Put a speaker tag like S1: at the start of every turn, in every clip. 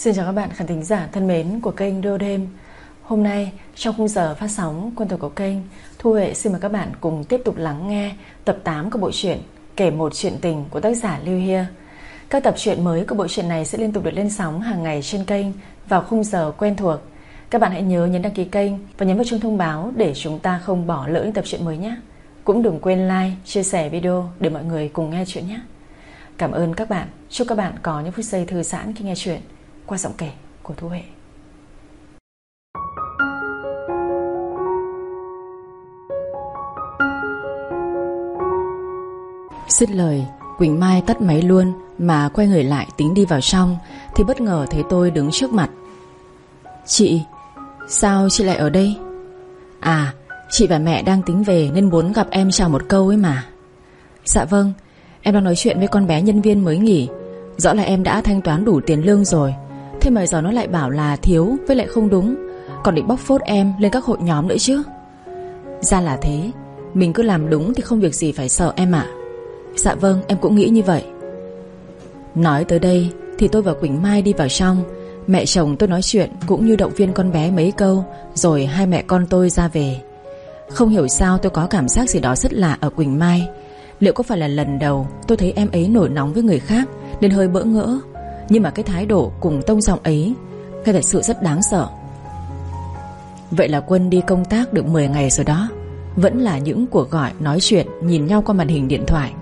S1: Xin chào các bạn khán thính giả thân mến của kênh Đô Đêm. Hôm nay trong khung giờ phát sóng quân thuật của kênh Thu Huệ xin mời các bạn cùng tiếp tục lắng nghe tập 8 của bộ truyện Kể một chuyện tình của tác giả Lưu Hia. Các tập truyện mới của bộ truyện này sẽ liên tục được lên sóng hàng ngày trên kênh vào khung giờ quen thuộc. Các bạn hãy nhớ nhấn đăng ký kênh và nhấn vào chuông thông báo để chúng ta không bỏ lỡ những tập truyện mới nhé. Cũng đừng quên like, chia sẻ video để mọi người cùng nghe chuyện nhé. Cảm ơn các bạn. Chúc các bạn có những phút giây thư giãn khi nghe chuyện qua giọng kể của Thu Huệ. Xin lời, Quỳnh Mai tắt máy luôn Mà quay người lại tính đi vào trong, Thì bất ngờ thấy tôi đứng trước mặt. Chị, Sao chị lại ở đây? À chị và mẹ đang tính về Nên muốn gặp em chào một câu ấy mà. Dạ vâng Em đang nói chuyện với con bé nhân viên mới nghỉ. Rõ là em đã thanh toán đủ tiền lương rồi Thế mà giờ nó lại bảo là thiếu Với lại không đúng. Còn định bóc phốt em lên các hội nhóm nữa chứ. Ra là thế, Mình cứ làm đúng thì không việc gì phải sợ em ạ. Dạ vâng em cũng nghĩ như vậy. Nói tới đây Thì tôi và Quỳnh Mai đi vào trong. Mẹ chồng tôi nói chuyện Cũng như động viên con bé mấy câu, Rồi hai mẹ con tôi ra về. Không hiểu sao tôi có cảm giác gì đó rất lạ ở Quỳnh Mai. Liệu có phải là lần đầu tôi thấy em ấy nổi nóng với người khác, Nên hơi bỡ ngỡ. Nhưng mà cái thái độ cùng tông giọng ấy, Cái thật sự rất đáng sợ. Vậy là Quân đi công tác được 10 ngày rồi đó. Vẫn là những cuộc gọi, nói chuyện, Nhìn nhau qua màn hình điện thoại.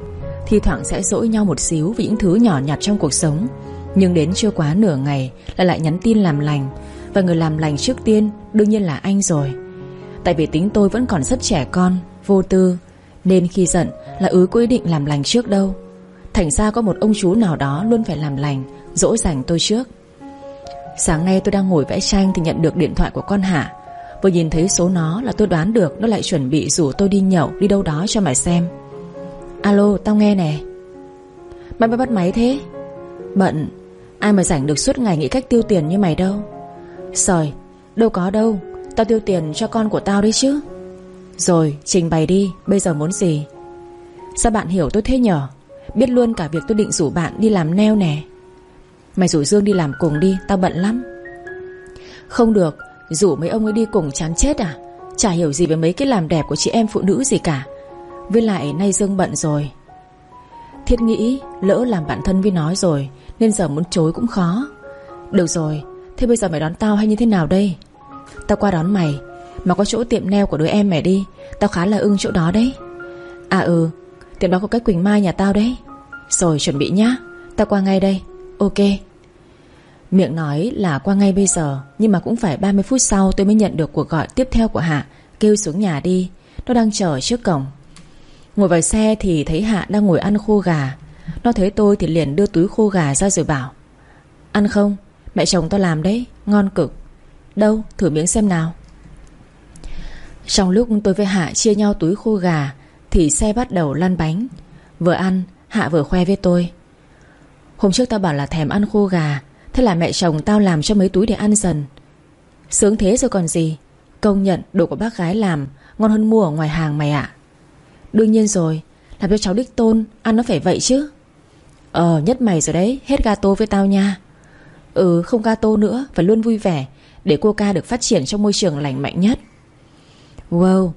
S1: Thi thoảng sẽ dỗi nhau một xíu Vì những thứ nhỏ nhặt trong cuộc sống. Nhưng đến chưa quá nửa ngày Là lại nhắn tin làm lành. Và người làm lành trước tiên đương nhiên là anh rồi. Tại vì tính tôi vẫn còn rất trẻ con, Vô tư, Nên khi giận là ứ quy ý định làm lành trước đâu. Thành ra có một ông chú nào đó Luôn phải làm lành. Dỗ dành tôi trước. Sáng nay tôi đang ngồi vẽ tranh Thì nhận được điện thoại của con Hạ. Vừa nhìn thấy số nó là tôi đoán được Nó lại chuẩn bị rủ tôi đi nhậu, Đi đâu đó cho mày xem. Alo, tao nghe nè. Mày mới bắt máy thế? Bận. Ai mà rảnh được suốt ngày nghĩ cách tiêu tiền như mày đâu. Sời, Đâu có đâu. Tao tiêu tiền cho con của tao đấy chứ. Rồi, trình bày đi. Bây giờ muốn gì? Sao bạn hiểu tôi thế nhở? Biết luôn cả việc tôi định rủ bạn đi làm neo nè. Mày rủ Dương đi làm cùng đi, Tao bận lắm. Không được, Rủ mấy ông ấy đi cùng chán chết à? Chả hiểu gì về mấy cái làm đẹp của chị em phụ nữ gì cả. Với lại nay Dương bận rồi. Thiết nghĩ Lỡ làm bạn thân với nói rồi, Nên giờ muốn chối cũng khó. Được rồi, Thế bây giờ mày đón tao hay như thế nào đây? Tao qua đón mày, Mà có chỗ tiệm neo của đứa em mày đi, Tao khá là ưng chỗ đó đấy. À ừ Tiệm đó có cách Quỳnh Mai nhà tao đấy. Rồi chuẩn bị nhá, Tao qua ngay đây. Ok. Miệng nói là qua ngay bây giờ, Nhưng mà cũng phải 30 phút sau tôi mới nhận được cuộc gọi tiếp theo của Hạ, Kêu xuống nhà đi. Nó đang chờ trước cổng. Ngồi vào xe thì thấy Hạ đang ngồi ăn khô gà. Nó thấy tôi thì liền đưa túi khô gà ra rồi bảo, Ăn không? Mẹ chồng tao làm đấy, Ngon cực. Đâu? Thử miếng xem nào. Trong lúc tôi với Hạ chia nhau túi khô gà Thì xe bắt đầu lăn bánh. Vừa ăn, Hạ vừa khoe với tôi, Hôm trước tao bảo là thèm ăn khô gà Thế là mẹ chồng tao làm cho mấy túi để ăn dần. Sướng thế rồi còn gì, Công nhận đồ của bác gái làm Ngon hơn mua ở ngoài hàng mày ạ. Đương nhiên rồi, Làm cho cháu đích tôn, Ăn nó phải vậy chứ. Ờ nhất mày rồi đấy, Hết gato với tao nha. Ừ không gato nữa, Phải luôn vui vẻ Để cô ca được phát triển trong môi trường lành mạnh nhất. Wow,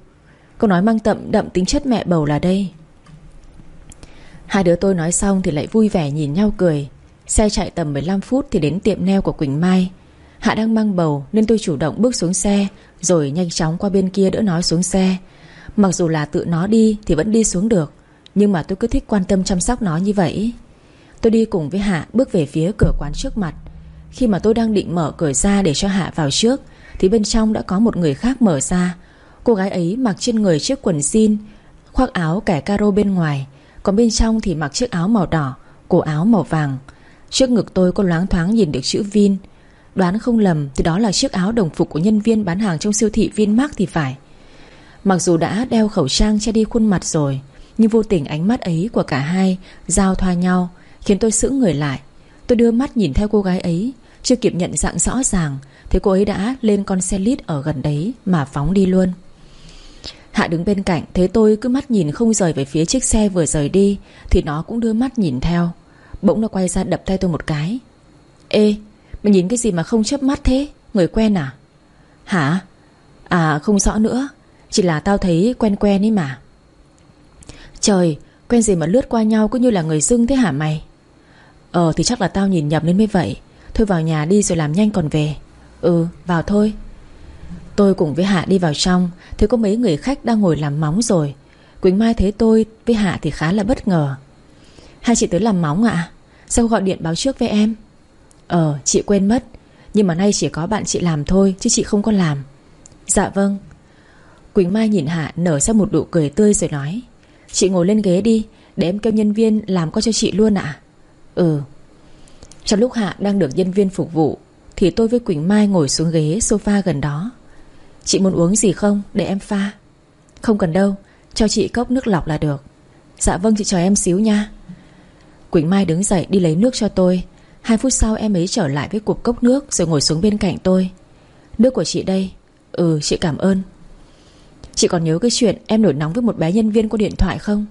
S1: Câu nói mang tậm đậm tính chất mẹ bầu là đây. Hai đứa tôi nói xong thì lại vui vẻ nhìn nhau cười. Xe chạy tầm 15 phút thì đến tiệm neo của Quỳnh Mai. Hạ đang mang bầu nên tôi chủ động bước xuống xe, Rồi nhanh chóng qua bên kia đỡ nó xuống xe. Mặc dù là tự nó đi thì vẫn đi xuống được, Nhưng mà tôi cứ thích quan tâm chăm sóc nó như vậy. Tôi đi cùng với Hạ bước về phía cửa quán trước mặt. Khi mà tôi đang định mở cửa ra để cho Hạ vào trước, Thì bên trong đã có một người khác mở ra. Cô gái ấy mặc trên người chiếc quần jean, Khoác áo kẻ caro bên ngoài, Còn bên trong thì mặc chiếc áo màu đỏ, Cổ áo màu vàng. Trước ngực tôi có loáng thoáng nhìn được chữ Vin. Đoán không lầm, thì đó là chiếc áo đồng phục của nhân viên bán hàng trong siêu thị Vinmark thì phải. Mặc dù đã đeo khẩu trang che đi khuôn mặt rồi, Nhưng vô tình ánh mắt ấy của cả hai Giao thoa nhau, Khiến tôi sững người lại. Tôi đưa mắt nhìn theo cô gái ấy, Chưa kịp nhận dạng rõ ràng, Thì cô ấy đã lên con xe lít ở gần đấy Mà phóng đi luôn. Hạ đứng bên cạnh, Thấy tôi cứ mắt nhìn không rời về phía chiếc xe vừa rời đi, Thì nó cũng đưa mắt nhìn theo. Bỗng nó quay ra đập tay tôi một cái. Ê, Mày nhìn cái gì mà không chớp mắt thế? Người quen à? Hả? À không rõ nữa. Chỉ là tao thấy quen quen ấy mà. Trời, Quen gì mà lướt qua nhau cứ như là người dưng thế hả mày? Ờ thì chắc là tao nhìn nhầm nên mới vậy. Thôi vào nhà đi rồi làm nhanh còn về. Ừ vào thôi. Tôi cùng với Hạ đi vào trong Thì có mấy người khách đang ngồi làm móng rồi. Quỳnh Mai thấy tôi với Hạ thì khá là bất ngờ. Hai chị tới làm móng ạ. Sao gọi điện báo trước với em. Ờ chị quên mất. Nhưng mà nay chỉ có bạn chị làm thôi, Chứ chị không có làm. Dạ vâng. Quỳnh Mai nhìn Hạ nở ra một nụ cười tươi rồi nói, Chị ngồi lên ghế đi, Để em kêu nhân viên làm có cho chị luôn ạ. Ừ. Trong lúc Hạ đang được nhân viên phục vụ, Thì tôi với Quỳnh Mai ngồi xuống ghế sofa gần đó. Chị muốn uống gì không? Để em pha. Không cần đâu, Cho chị cốc nước lọc là được. Dạ vâng chị chờ em xíu nha. Quỳnh Mai đứng dậy đi lấy nước cho tôi. Hai phút sau em ấy trở lại với cục cốc nước Rồi ngồi xuống bên cạnh tôi. Nước của chị đây. Ừ chị cảm ơn. Chị còn nhớ cái chuyện em nổi nóng với một bé nhân viên qua điện thoại không?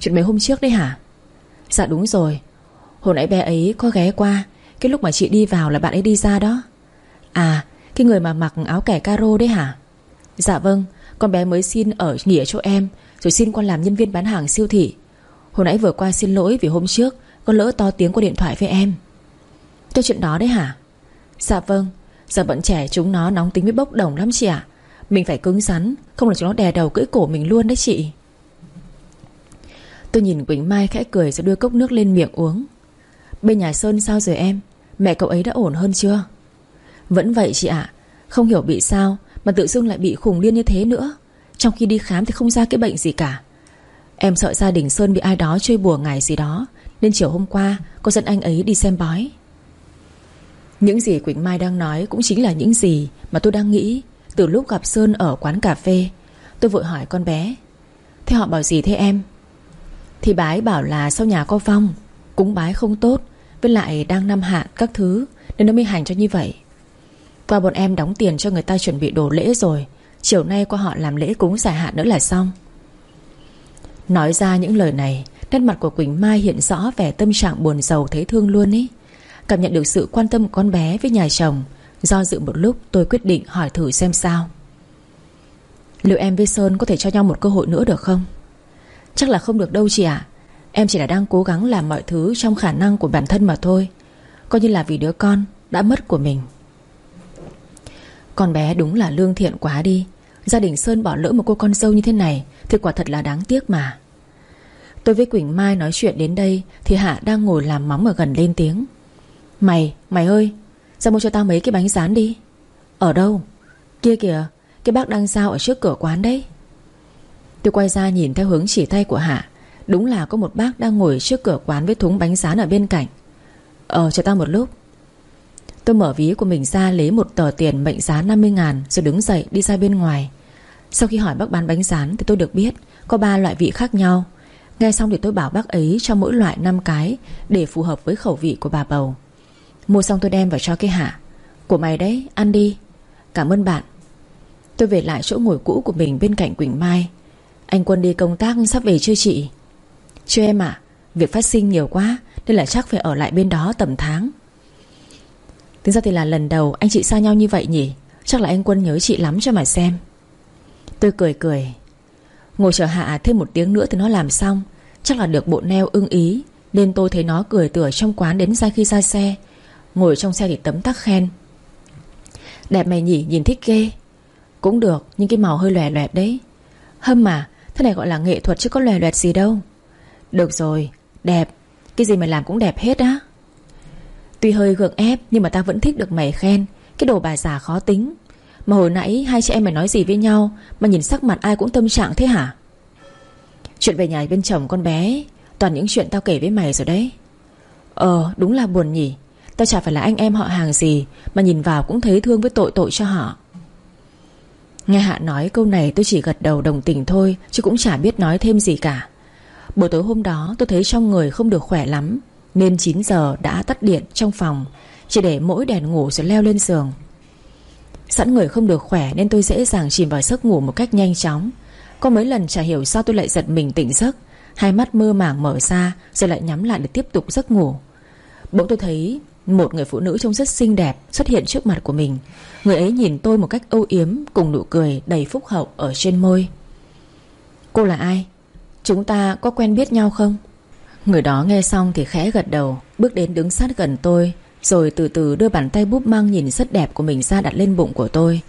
S1: Chuyện mấy hôm trước đấy hả? Dạ đúng rồi. Hồi nãy bé ấy có ghé qua. Cái lúc mà chị đi vào là bạn ấy đi ra đó. À cái người mà mặc áo kẻ caro đấy hả? Dạ vâng Con bé mới xin ở nghỉ ở chỗ em, Rồi xin con làm nhân viên bán hàng siêu thị. Hồi nãy vừa qua xin lỗi vì hôm trước Con lỡ to tiếng qua điện thoại với em. Cho chuyện đó đấy hả? Dạ vâng Giờ bọn trẻ chúng nó nóng tính với bốc đồng lắm chị ạ. Mình phải cứng rắn, Không là chúng nó đè đầu cưỡi cổ mình luôn đấy chị. Tôi nhìn Quỳnh Mai khẽ cười rồi đưa cốc nước lên miệng uống. Bên nhà Sơn sao rồi em? Mẹ cậu ấy đã ổn hơn chưa? Vẫn vậy chị ạ. Không hiểu bị sao Mà tự dưng lại bị khùng điên như thế nữa. Trong khi đi khám thì không ra cái bệnh gì cả. Em sợ gia đình Sơn bị ai đó chơi bùa ngày gì đó, Nên chiều hôm qua, Cô dẫn anh ấy đi xem bói. Những gì Quỳnh Mai đang nói Cũng chính là những gì mà tôi đang nghĩ Từ lúc gặp Sơn ở quán cà phê. Tôi vội hỏi con bé, Thế họ bảo gì thế em? Thì bái bảo là sau nhà có vong, Cúng bái không tốt, Với lại đang năm hạn các thứ, Nên nó mới hành cho như vậy. Qua bọn em đóng tiền cho người ta chuẩn bị đồ lễ rồi, Chiều nay qua họ làm lễ cúng giải hạn nữa là xong. Nói ra những lời này, Nét mặt của Quỳnh Mai hiện rõ vẻ tâm trạng buồn giàu thấy thương luôn ý. Cảm nhận được sự quan tâm của con bé với nhà chồng, Do dự một lúc tôi quyết định hỏi thử xem sao. Liệu em với Sơn có thể cho nhau một cơ hội nữa được không? Chắc là không được đâu chị ạ. Em chỉ là đang cố gắng làm mọi thứ trong khả năng của bản thân mà thôi. Coi như là vì đứa con đã mất của mình. Con bé đúng là lương thiện quá đi. Gia đình Sơn bỏ lỡ một cô con dâu như thế này Thì quả thật là đáng tiếc mà. Tôi với Quỳnh Mai nói chuyện đến đây Thì Hạ đang ngồi làm móng ở gần lên tiếng. Mày, mày ơi Ra mua cho tao mấy cái bánh rán đi. Ở đâu? Kia kìa Cái bác đang giao ở trước cửa quán đấy. Tôi quay ra nhìn theo hướng chỉ tay của Hạ. Đúng là có một bác đang ngồi trước cửa quán Với thúng bánh rán ở bên cạnh. Ờ chờ tao một lúc. Tôi mở ví của mình ra lấy một tờ tiền mệnh giá 50 ngàn Rồi đứng dậy đi ra bên ngoài. Sau khi hỏi bác bán bánh rán Thì tôi được biết có 3 loại vị khác nhau. Nghe xong thì tôi bảo bác ấy cho mỗi loại 5 cái Để phù hợp với khẩu vị của bà bầu. Mua xong tôi đem vào cho cái hạ. Của mày đấy, ăn đi. Cảm ơn bạn. Tôi về lại chỗ ngồi cũ của mình bên cạnh Quỳnh Mai. Anh Quân đi công tác sắp về chưa chị? Chưa em ạ. Việc phát sinh nhiều quá Nên là chắc phải ở lại bên đó tầm tháng. Tính ra thì là lần đầu anh chị xa nhau như vậy nhỉ? Chắc là anh Quân nhớ chị lắm cho mà xem. Tôi cười cười. Ngồi chờ hạ thêm một tiếng nữa thì nó làm xong. Chắc là được bộ neo ưng ý, Nên tôi thấy nó cười tửa trong quán đến ra khi ra xe. Ngồi trong xe thì tấm tắc khen. Đẹp mày nhỉ, nhìn thích ghê. Cũng được, nhưng cái màu hơi lòe loẹt đấy. Hâm mà, Thế này gọi là nghệ thuật chứ có lòe loẹt gì đâu. Được rồi, Đẹp. Cái gì mày làm cũng đẹp hết á. Tuy hơi gượng ép, Nhưng mà ta vẫn thích được mày khen. Cái đồ bà già khó tính. Mà hồi nãy hai chị em mày nói gì với nhau, Mà nhìn sắc mặt ai cũng tâm trạng thế hả? Chuyện về nhà bên chồng con bé, Toàn những chuyện tao kể với mày rồi đấy. Ờ đúng là buồn nhỉ. Tao chả phải là anh em họ hàng gì, Mà nhìn vào cũng thấy thương với tội tội cho họ. Nghe Hạ nói câu này, tôi chỉ gật đầu đồng tình thôi, Chứ cũng chả biết nói thêm gì cả. Buổi tối hôm đó, tôi thấy trong người không được khỏe lắm, Nên 9 giờ đã tắt điện trong phòng, Chỉ để mỗi đèn ngủ rồi leo lên giường. Sẵn người không được khỏe Nên tôi dễ dàng chìm vào giấc ngủ một cách nhanh chóng. Có mấy lần chả hiểu sao tôi lại giật mình tỉnh giấc. Hai mắt mơ màng mở ra, Rồi lại nhắm lại để tiếp tục giấc ngủ. Bỗng tôi thấy Một người phụ nữ trông rất xinh đẹp Xuất hiện trước mặt của mình. Người ấy nhìn tôi một cách âu yếm, Cùng nụ cười đầy phúc hậu ở trên môi. Cô là ai? Chúng ta có quen biết nhau không? Người đó nghe xong thì khẽ gật đầu, Bước đến đứng sát gần tôi. Rồi từ từ đưa bàn tay búp măng nhìn rất đẹp của mình ra đặt lên bụng của tôi.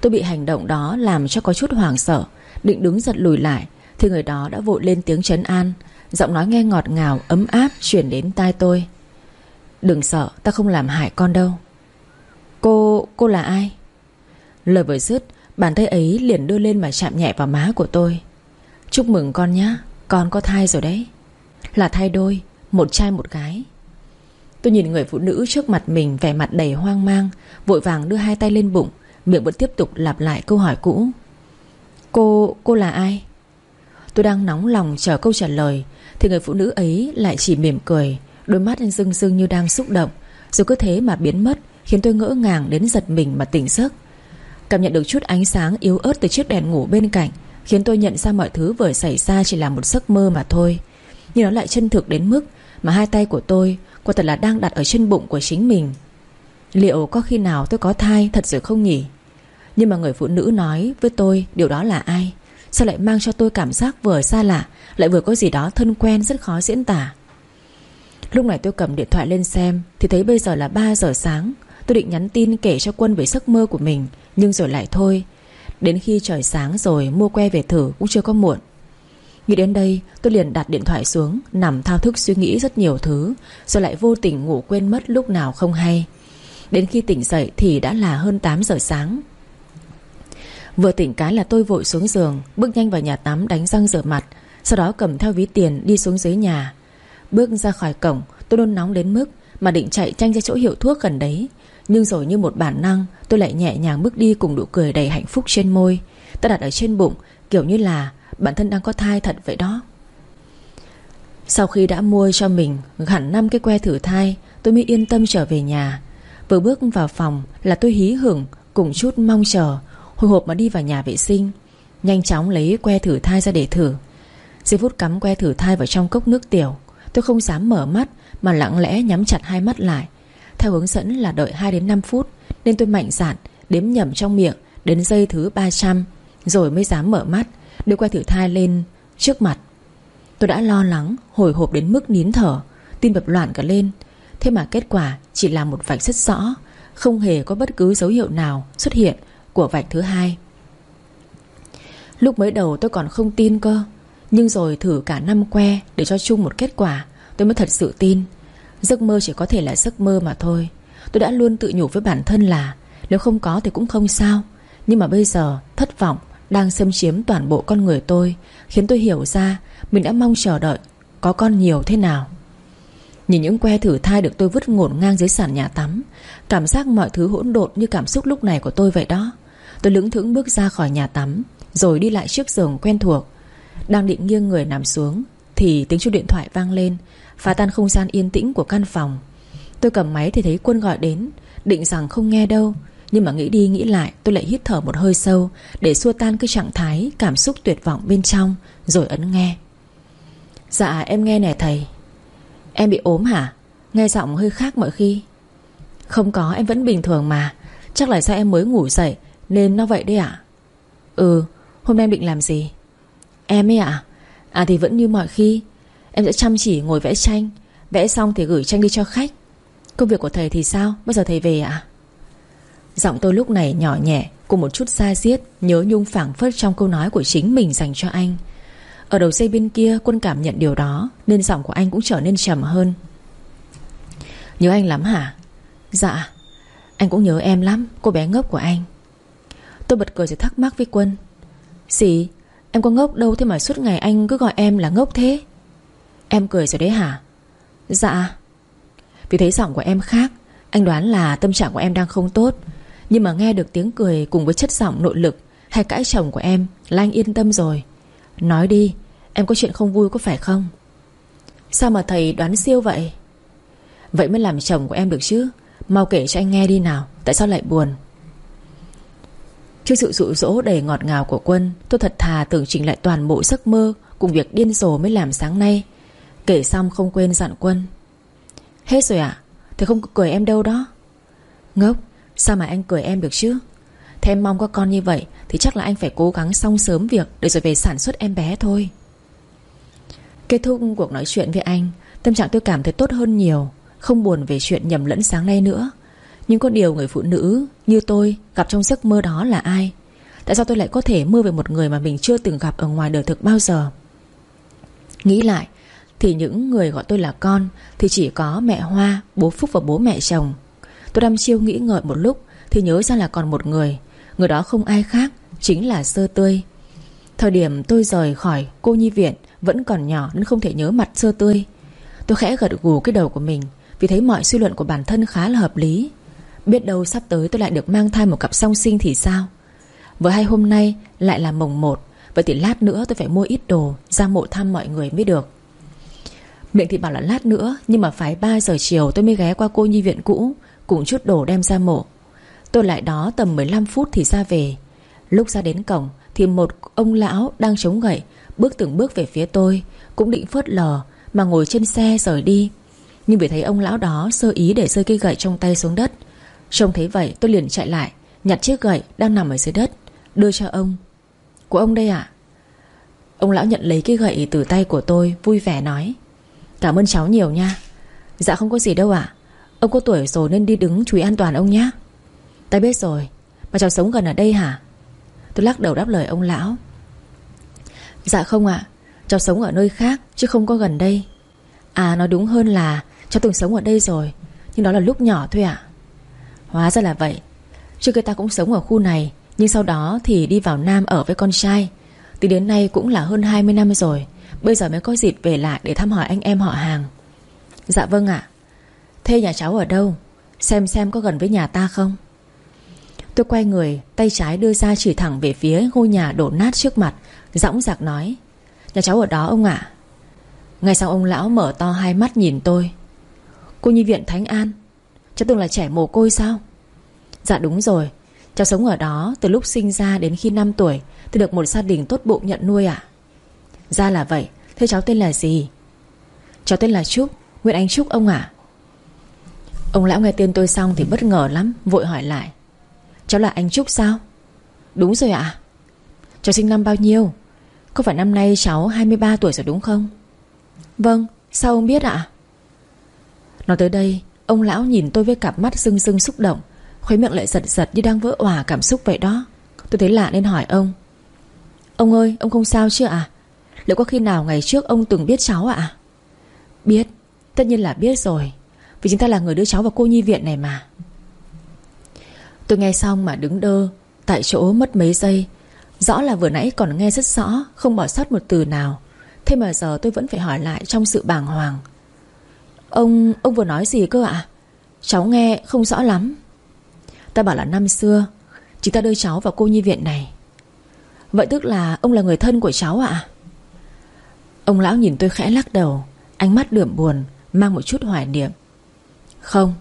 S1: Tôi bị hành động đó làm cho có chút hoảng sợ, Định đứng giật lùi lại, Thì người đó đã vội lên tiếng chấn an, Giọng nói nghe ngọt ngào, ấm áp Chuyển đến tai tôi. Đừng sợ, ta không làm hại con đâu. Cô... cô là ai? Lời vừa dứt, Bàn tay ấy liền đưa lên mà chạm nhẹ vào má của tôi. Chúc mừng con nhé Con có thai rồi đấy. Là thai đôi, Một trai một gái. Tôi nhìn người phụ nữ trước mặt mình Vẻ mặt đầy hoang mang, Vội vàng đưa hai tay lên bụng, Miệng vẫn tiếp tục lặp lại câu hỏi cũ. Cô... cô là ai? Tôi đang nóng lòng chờ câu trả lời, Thì người phụ nữ ấy lại chỉ mỉm cười, Đôi mắt rưng rưng như đang xúc động, Rồi cứ thế mà biến mất, Khiến tôi ngỡ ngàng đến giật mình mà tỉnh giấc. Cảm nhận được chút ánh sáng yếu ớt từ chiếc đèn ngủ bên cạnh, Khiến tôi nhận ra mọi thứ vừa xảy ra chỉ là một giấc mơ mà thôi. Nhưng nó lại chân thực đến mức Mà hai tay của tôi Quả thật là đang đặt ở trên bụng của chính mình. Liệu có khi nào tôi có thai thật sự không nhỉ? Nhưng mà người phụ nữ nói với tôi Điều đó là ai? Sao lại mang cho tôi cảm giác vừa xa lạ, Lại vừa có gì đó thân quen rất khó diễn tả? Lúc này tôi cầm điện thoại lên xem, Thì thấy bây giờ là 3 giờ sáng. Tôi định nhắn tin kể cho Quân về giấc mơ của mình, Nhưng rồi lại thôi. Đến khi trời sáng rồi, mua que về thử cũng chưa có muộn. Nghĩ đến đây, tôi liền đặt điện thoại xuống, Nằm thao thức suy nghĩ rất nhiều thứ, Rồi lại vô tình ngủ quên mất lúc nào không hay. Đến khi tỉnh dậy thì đã là hơn 8 giờ sáng. Vừa tỉnh cái là tôi vội xuống giường, Bước nhanh vào nhà tắm đánh răng rửa mặt, Sau đó cầm theo ví tiền đi xuống dưới nhà. Bước ra khỏi cổng, Tôi đôn nóng đến mức Mà định chạy tranh ra chỗ hiệu thuốc gần đấy. Nhưng rồi như một bản năng, Tôi lại nhẹ nhàng bước đi cùng nụ cười đầy hạnh phúc trên môi. Ta đặt ở trên bụng, Kiểu như là bản thân đang có thai thật vậy đó. Sau khi đã mua cho mình Hẳn năm cái que thử thai, Tôi mới yên tâm trở về nhà. Vừa bước vào phòng là tôi hí hửng Cùng chút mong chờ, Hồi hộp mà đi vào nhà vệ sinh. Nhanh chóng lấy que thử thai ra để thử. Giây phút cắm que thử thai vào trong cốc nước tiểu, Tôi không dám mở mắt Mà lặng lẽ nhắm chặt hai mắt lại. Theo hướng dẫn là đợi 2 đến 5 phút, Nên tôi mạnh dạn đếm nhầm trong miệng Đến giây thứ 300 Rồi mới dám mở mắt. Đưa que thử thai lên trước mặt. Tôi đã lo lắng, Hồi hộp đến mức nín thở, Tim đập loạn cả lên. Thế mà kết quả chỉ là một vạch rất rõ, Không hề có bất cứ dấu hiệu nào xuất hiện Của vạch thứ hai. Lúc mới đầu tôi còn không tin cơ, Nhưng rồi thử cả năm que Để cho chung một kết quả, Tôi mới thật sự tin. Giấc mơ chỉ có thể là giấc mơ mà thôi. Tôi đã luôn tự nhủ với bản thân là, Nếu không có thì cũng không sao. Nhưng mà bây giờ, thất vọng đang xâm chiếm toàn bộ con người tôi, Khiến tôi hiểu ra Mình đã mong chờ đợi Có con nhiều thế nào. Nhìn những que thử thai được tôi vứt ngổn ngang dưới sàn nhà tắm, Cảm giác mọi thứ hỗn độn như cảm xúc lúc này của tôi vậy đó. Tôi lững thững bước ra khỏi nhà tắm, Rồi đi lại chiếc giường quen thuộc. Đang định nghiêng người nằm xuống, Thì tiếng chuông điện thoại vang lên, Phá tan không gian yên tĩnh của căn phòng. Tôi cầm máy thì thấy quân gọi đến, Định rằng không nghe đâu. Nhưng mà nghĩ đi nghĩ lại, tôi lại hít thở một hơi sâu, Để xua tan cái trạng thái Cảm xúc tuyệt vọng bên trong, Rồi ấn nghe. Dạ em nghe nè thầy. Em bị ốm hả? Nghe giọng hơi khác mọi khi. Không có, em vẫn bình thường mà. Chắc là sao em mới ngủ dậy, Nên nó vậy đấy ạ. Ừ hôm nay em định làm gì? Em ấy ạ. À thì vẫn như mọi khi, Em sẽ chăm chỉ ngồi vẽ tranh. Vẽ xong thì gửi tranh đi cho khách. Công việc của thầy thì sao? Bây giờ thầy về ạ? Giọng tôi lúc này nhỏ nhẹ Cùng một chút xa xiết, Nhớ nhung phảng phất trong câu nói của chính mình dành cho anh. Ở đầu dây bên kia, Quân cảm nhận điều đó, Nên giọng của anh cũng trở nên trầm hơn. Nhớ anh lắm hả? Dạ Anh cũng nhớ em lắm, Cô bé ngốc của anh. Tôi bật cười rồi thắc mắc với Quân. Gì? Em có ngốc đâu thế mà suốt ngày anh cứ gọi em là ngốc thế? Em cười rồi đấy hả? Dạ. Vì thấy giọng của em khác, Anh đoán là tâm trạng của em đang không tốt nhưng mà nghe được tiếng cười cùng với chất giọng nội lực Hay cãi chồng của em, Là anh yên tâm rồi. Nói đi, Em có chuyện không vui có phải không? Sao mà thầy đoán siêu vậy? Vậy mới làm chồng của em được chứ. Mau kể cho anh nghe đi nào, Tại sao lại buồn? Trước sự dụ dỗ đầy ngọt ngào của quân, Tôi thật thà tưởng chỉnh lại toàn bộ giấc mơ Cùng việc điên rồ mới làm sáng nay. Kể xong không quên dặn quân. Hết rồi ạ à? Tôi không cười em đâu đó. Ngốc Sao mà anh cười em được chứ? Thế em mong có con như vậy Thì chắc là anh phải cố gắng xong sớm việc Để rồi về sản xuất em bé thôi. Kết thúc cuộc nói chuyện với anh Tâm trạng tôi cảm thấy tốt hơn nhiều Không buồn về chuyện nhầm lẫn sáng nay nữa. Nhưng có điều người phụ nữ như tôi Gặp trong giấc mơ đó là ai? Tại sao tôi lại có thể mơ về một người Mà mình chưa từng gặp ở ngoài đời thực bao giờ? Nghĩ lại Thì những người gọi tôi là con Thì chỉ có mẹ Hoa, bố Phúc và bố mẹ chồng. Tôi đăm chiêu nghĩ ngợi một lúc, Thì nhớ ra là còn một người. Người đó không ai khác, Chính là Sơ Tươi. Thời điểm tôi rời khỏi cô nhi viện, Vẫn còn nhỏ nên không thể nhớ mặt Sơ Tươi. Tôi khẽ gật gù cái đầu của mình, Vì thấy mọi suy luận của bản thân khá là hợp lý. Biết đâu sắp tới tôi lại được mang thai một cặp song sinh thì sao? Với hai hôm nay lại là mồng một, Vậy thì lát nữa tôi phải mua ít đồ Ra mộ thăm mọi người mới được. Miệng thì bảo là lát nữa, Nhưng mà phải 3 giờ chiều tôi mới ghé qua cô nhi viện cũ. Cùng chút đồ đem ra mộ. Tôi lại đó tầm 15 phút thì ra về. Lúc ra đến cổng Thì một ông lão đang chống gậy, Bước từng bước về phía tôi, Cũng định phớt lờ Mà ngồi trên xe rời đi. Nhưng vì thấy ông lão đó sơ ý để rơi cây gậy trong tay xuống đất, Trông thấy vậy tôi liền chạy lại, Nhặt chiếc gậy đang nằm ở dưới đất, Đưa cho ông. Của ông đây ạ. Ông lão nhận lấy cái gậy từ tay của tôi, Vui vẻ nói, Cảm ơn cháu nhiều nha. Dạ không có gì đâu ạ. Ông có tuổi rồi nên đi đứng chú ý an toàn ông nhé. Ta biết rồi, Mà cháu sống gần ở đây hả? Tôi lắc đầu đáp lời ông lão. Dạ không ạ, Cháu sống ở nơi khác chứ không có gần đây. À nói đúng hơn là Cháu từng sống ở đây rồi, Nhưng đó là lúc nhỏ thôi ạ. Hóa ra là vậy. Trước kia ta cũng sống ở khu này, Nhưng sau đó thì đi vào Nam ở với con trai. Từ đến nay cũng là hơn 20 năm rồi, Bây giờ mới có dịp về lại để thăm hỏi anh em họ hàng. Dạ vâng ạ. Thế nhà cháu ở đâu? Xem xem có gần với nhà ta không? Tôi quay người, Tay trái đưa ra chỉ thẳng về phía ngôi nhà đổ nát trước mặt Dõng dạc nói, Nhà cháu ở đó ông ạ. Ngay sau ông lão mở to hai mắt nhìn tôi. Cô nhi viện Thánh An, Cháu từng là trẻ mồ côi sao? Dạ đúng rồi, Cháu sống ở đó từ lúc sinh ra đến khi 5 tuổi Thì được một gia đình tốt bụng nhận nuôi ạ. Ra là vậy, Thế cháu tên là gì? Cháu tên là Trúc, Nguyễn Anh Trúc ông ạ. Ông lão nghe tên tôi xong thì bất ngờ lắm, Vội hỏi lại. Cháu là anh Trúc sao? Đúng rồi ạ. Cháu sinh năm bao nhiêu? Có phải năm nay cháu 23 tuổi rồi đúng không? Vâng Sao ông biết ạ? Nói tới đây, Ông lão nhìn tôi với cặp mắt rưng rưng xúc động Khuấy miệng lại giật giật như đang vỡ òa cảm xúc vậy đó. Tôi thấy lạ nên hỏi ông. Ông ơi, ông không sao chưa ạ? Liệu có khi nào ngày trước ông từng biết cháu ạ? Biết, Tất nhiên là biết rồi. Vì chúng ta là người đưa cháu vào cô nhi viện này mà. Tôi nghe xong mà đứng đơ Tại chỗ mất mấy giây. Rõ là vừa nãy còn nghe rất rõ Không bỏ sót một từ nào. Thế mà giờ tôi vẫn phải hỏi lại trong sự bàng hoàng. Ông, ông vừa nói gì cơ ạ? Cháu nghe không rõ lắm. Ta bảo là năm xưa chúng ta đưa cháu vào cô nhi viện này. Vậy tức là ông là người thân của cháu ạ? Ông lão nhìn tôi khẽ lắc đầu Ánh mắt đượm buồn Mang một chút hoài niệm. Không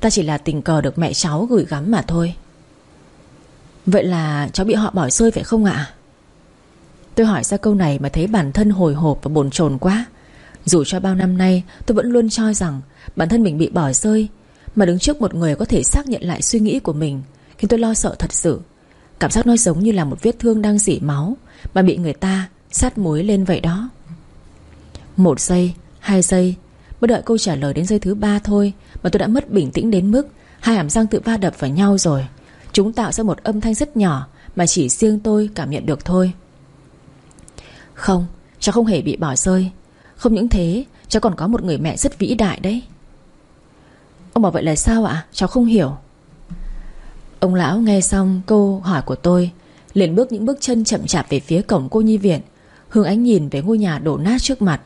S1: Ta chỉ là tình cờ được mẹ cháu gửi gắm mà thôi. Vậy là cháu bị họ bỏ rơi phải không ạ? Tôi hỏi ra câu này mà thấy bản thân hồi hộp và bồn chồn quá. Dù cho bao năm nay tôi vẫn luôn cho rằng Bản thân mình bị bỏ rơi Mà đứng trước một người có thể xác nhận lại suy nghĩ của mình Khiến tôi lo sợ thật sự. Cảm giác nó giống như là một vết thương đang dỉ máu Mà bị người ta sát muối lên vậy đó. Một giây, hai giây Mới đợi câu trả lời đến giây thứ ba thôi mà tôi đã mất bình tĩnh đến mức Hai hàm răng tự va đập vào nhau rồi. Chúng tạo ra một âm thanh rất nhỏ Mà chỉ riêng tôi cảm nhận được thôi. Không, Cháu không hề bị bỏ rơi. Không những thế, Cháu còn có một người mẹ rất vĩ đại đấy. Ông bảo vậy là sao ạ? Cháu không hiểu. Ông lão nghe xong câu hỏi của tôi, liền bước những bước chân chậm chạp về phía cổng cô nhi viện Hương ánh nhìn về ngôi nhà đổ nát trước mặt.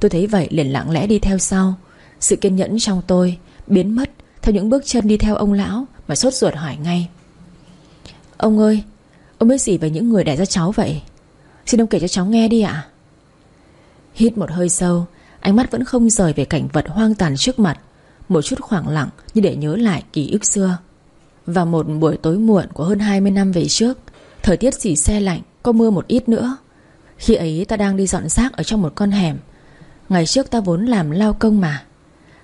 S1: Tôi thấy vậy liền lặng lẽ đi theo sau. Sự kiên nhẫn trong tôi Biến mất. Theo những bước chân đi theo ông lão Mà sốt ruột hỏi ngay. Ông ơi, Ông biết gì về những người đẻ ra cháu vậy? Xin ông kể cho cháu nghe đi ạ. Hít một hơi sâu, Ánh mắt vẫn không rời về cảnh vật hoang tàn trước mặt. Một chút khoảng lặng Như để nhớ lại ký ức xưa. Vào một buổi tối muộn của hơn 20 năm về trước, Thời tiết xỉ xe lạnh, Có mưa một ít nữa. Khi ấy ta đang đi dọn rác ở trong một con hẻm. Ngày trước ta vốn làm lao công mà.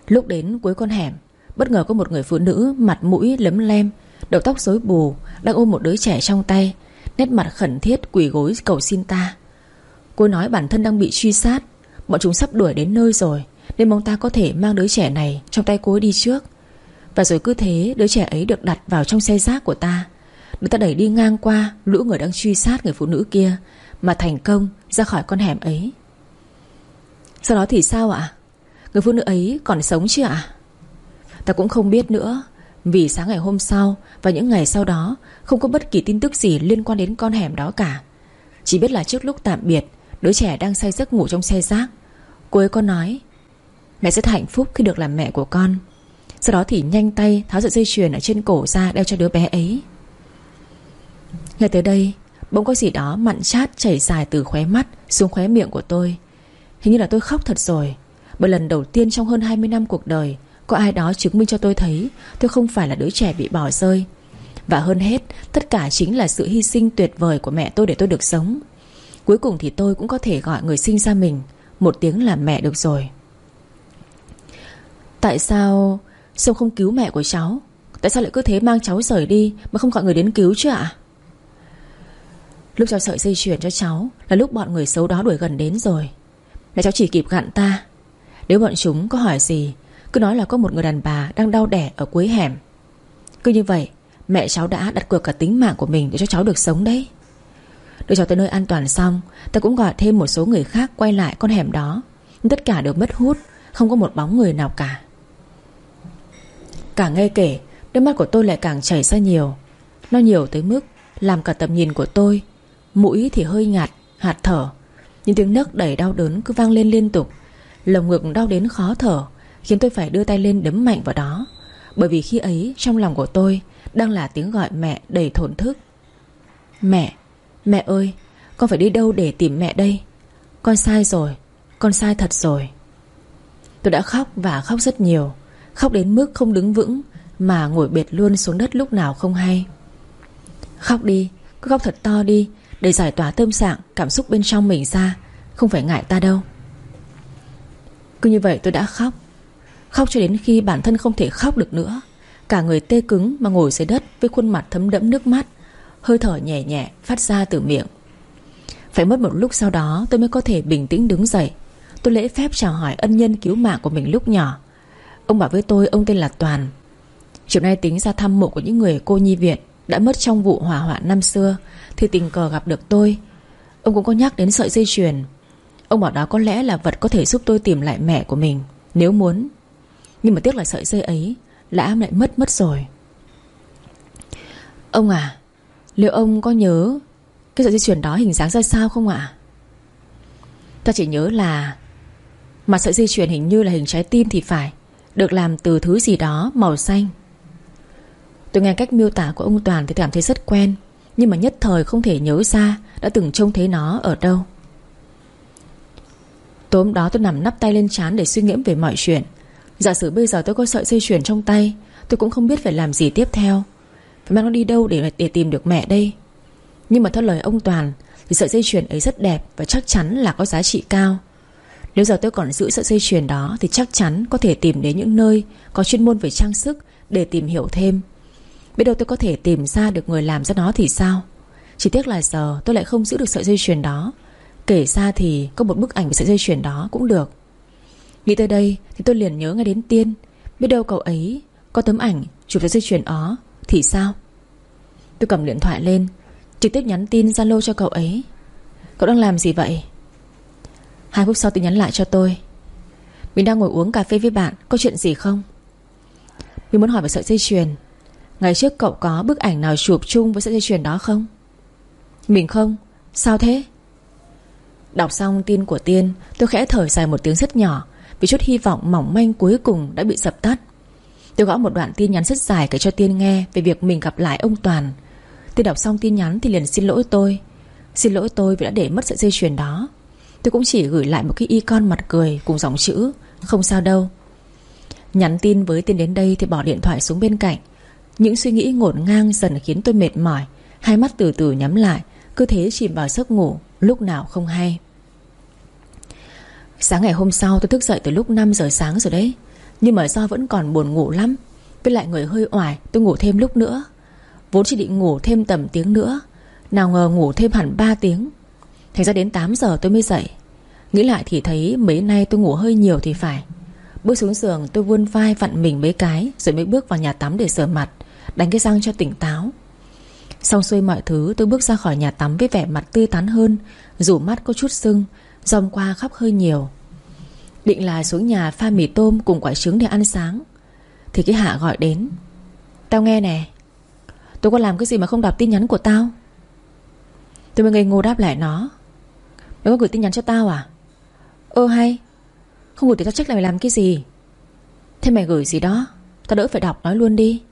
S1: Lúc đến cuối con hẻm, Bất ngờ có một người phụ nữ Mặt mũi lấm lem, Đầu tóc rối bù, Đang ôm một đứa trẻ trong tay, Nét mặt khẩn thiết quỳ gối cầu xin ta. Cô nói bản thân đang bị truy sát, Bọn chúng sắp đuổi đến nơi rồi, Nên mong ta có thể mang đứa trẻ này Trong tay cô ấy đi trước. Và rồi cứ thế, đứa trẻ ấy được đặt vào trong xe rác của ta. Đứa ta đẩy đi ngang qua, Lũ người đang truy sát người phụ nữ kia, Mà thành công ra khỏi con hẻm ấy. Sau đó thì sao ạ? Người phụ nữ ấy còn sống chưa ạ? Ta cũng không biết nữa, Vì sáng ngày hôm sau Và những ngày sau đó, Không có bất kỳ tin tức gì liên quan đến con hẻm đó cả. Chỉ biết là trước lúc tạm biệt, Đứa trẻ đang say giấc ngủ trong xe rác. Cô ấy có nói, Mẹ rất hạnh phúc khi được làm mẹ của con. Sau đó thì nhanh tay tháo sợi dây chuyền Ở trên cổ ra đeo cho đứa bé ấy. Ngay tới đây, Bỗng có gì đó mặn chát chảy dài từ khóe mắt Xuống khóe miệng của tôi. Hình như là tôi khóc thật rồi. Bởi lần đầu tiên trong hơn 20 năm cuộc đời, Có ai đó chứng minh cho tôi thấy Tôi không phải là đứa trẻ bị bỏ rơi. Và hơn hết, Tất cả chính là sự hy sinh tuyệt vời của mẹ tôi để tôi được sống. Cuối cùng thì tôi cũng có thể gọi người sinh ra mình. Một tiếng là mẹ được rồi. Tại sao Sông không cứu mẹ của cháu? Tại sao lại cứ thế mang cháu rời đi Mà không gọi người đến cứu chứ ạ? Lúc cháu sợi dây chuyền cho cháu Là lúc bọn người xấu đó đuổi gần đến rồi. Mẹ cháu chỉ kịp gặn ta. Nếu bọn chúng có hỏi gì Cứ nói là có một người đàn bà đang đau đẻ ở cuối hẻm. Cứ như vậy Mẹ cháu đã đặt cược cả tính mạng của mình Để cho cháu được sống đấy. Đưa cháu tới nơi an toàn xong Ta cũng gọi thêm một số người khác quay lại con hẻm đó. Nhưng tất cả đều mất hút Không có một bóng người nào cả. Càng nghe kể đôi mắt của tôi lại càng chảy ra nhiều. Nó nhiều tới mức Làm cả tầm nhìn của tôi Mũi thì hơi ngạt, hạt thở. Những tiếng nấc đầy đau đớn cứ vang lên liên tục. Lồng ngực đau đến khó thở, Khiến tôi phải đưa tay lên đấm mạnh vào đó. Bởi vì khi ấy, trong lòng của tôi Đang là tiếng gọi mẹ đầy thổn thức. Mẹ Mẹ ơi, Con phải đi đâu để tìm mẹ đây? Con sai rồi, Con sai thật rồi. Tôi đã khóc và khóc rất nhiều, Khóc đến mức không đứng vững Mà ngồi bệt luôn xuống đất lúc nào không hay. Khóc đi, Cứ khóc thật to đi, Để giải tỏa tâm trạng, Cảm xúc bên trong mình ra, Không phải ngại ta đâu. Cứ như vậy tôi đã khóc. Khóc cho đến khi bản thân không thể khóc được nữa. Cả người tê cứng mà ngồi dưới đất Với khuôn mặt thấm đẫm nước mắt, Hơi thở nhẹ nhẹ phát ra từ miệng. Phải mất một lúc sau đó Tôi mới có thể bình tĩnh đứng dậy. Tôi lễ phép chào hỏi ân nhân cứu mạng của mình lúc nhỏ. Ông bảo với tôi ông tên là Toàn. Chiều nay tính ra thăm mộ của những người cô nhi viện Đã mất trong vụ hỏa hoạn năm xưa, Thì tình cờ gặp được tôi. Ông cũng có nhắc đến sợi dây chuyền. Ông bảo đó có lẽ là vật có thể giúp tôi tìm lại mẹ của mình, Nếu muốn. Nhưng mà tiếc là sợi dây ấy Lã lại mất mất rồi. Ông à Liệu ông có nhớ Cái sợi dây chuyền đó hình dáng ra sao không ạ? Ta chỉ nhớ là Mà sợi dây chuyền hình như là hình trái tim thì phải, Được làm từ thứ gì đó màu xanh. Tôi nghe cách miêu tả của ông Toàn Thì cảm thấy rất quen, Nhưng mà nhất thời không thể nhớ ra Đã từng trông thấy nó ở đâu. Tối hôm đó tôi nằm nắp tay lên chán Để suy nghĩ về mọi chuyện. Giả sử bây giờ tôi có sợi dây chuyền trong tay Tôi cũng không biết phải làm gì tiếp theo. Phải mang nó đi đâu để, để tìm được mẹ đây? Nhưng mà theo lời ông Toàn Thì sợi dây chuyền ấy rất đẹp Và chắc chắn là có giá trị cao. Nếu giờ tôi còn giữ sợi dây chuyền đó Thì chắc chắn có thể tìm đến những nơi Có chuyên môn về trang sức Để tìm hiểu thêm. Biết đâu tôi có thể tìm ra được người làm ra nó thì sao? Chỉ tiếc là giờ tôi lại không giữ được sợi dây chuyền đó. Kể ra thì có một bức ảnh về sợi dây chuyền đó cũng được. Nghĩ tới đây thì tôi liền nhớ ngay đến Tiên. Biết đâu cậu ấy có tấm ảnh chụp sợi dây chuyền đó Thì sao? Tôi cầm điện thoại lên, Trực tiếp nhắn tin Zalo cho cậu ấy. Cậu đang làm gì vậy? Hai phút sau tôi nhắn lại cho tôi. Mình đang ngồi uống cà phê với bạn, Có chuyện gì không? Mình muốn hỏi về sợi dây chuyền. Ngày trước cậu có bức ảnh nào chụp chung với sợi dây chuyền đó không? Mình không. Sao thế? Đọc xong tin của Tiên, Tôi khẽ thở dài một tiếng rất nhỏ, Vì chút hy vọng mỏng manh cuối cùng đã bị dập tắt. Tôi gõ một đoạn tin nhắn rất dài kể cho Tiên nghe Về việc mình gặp lại ông Toàn. Tiên đọc xong tin nhắn thì liền xin lỗi tôi. Xin lỗi tôi vì đã để mất sợi dây chuyền đó. Tôi cũng chỉ gửi lại một cái icon mặt cười Cùng dòng chữ, Không sao đâu. Nhắn tin với Tiên đến đây thì bỏ điện thoại xuống bên cạnh. Những suy nghĩ ngổn ngang dần khiến tôi mệt mỏi, Hai mắt từ từ nhắm lại, Cứ thế chìm vào giấc ngủ, Lúc nào không hay. Sáng ngày hôm sau tôi thức dậy từ lúc 5 giờ sáng rồi đấy. Nhưng mà do vẫn còn buồn ngủ lắm, Với lại người hơi oải, tôi ngủ thêm lúc nữa. Vốn chỉ định ngủ thêm tầm tiếng nữa, Nào ngờ ngủ thêm hẳn 3 tiếng. Thành ra đến 8 giờ tôi mới dậy. Nghĩ lại thì thấy mấy nay tôi ngủ hơi nhiều thì phải. Bước xuống giường, tôi vươn vai vặn mình mấy cái, Rồi mới bước vào nhà tắm để rửa mặt, Đánh cái răng cho tỉnh táo. Xong xuôi mọi thứ, tôi bước ra khỏi nhà tắm Với vẻ mặt tươi tắn hơn, Dù mắt có chút sưng Dòng qua khóc hơi nhiều. Định là xuống nhà pha mì tôm cùng quả trứng để ăn sáng. Thì cái Hạ gọi đến. Tao nghe nè. Tôi có làm cái gì mà không đọc tin nhắn của tao? Tôi mới ngây ngô đáp lại nó. Mày có gửi tin nhắn cho tao à? Ơ, hay. Không gửi thì tao trách là mày làm cái gì? Thế mày gửi gì đó? Tao đỡ phải đọc nói luôn đi.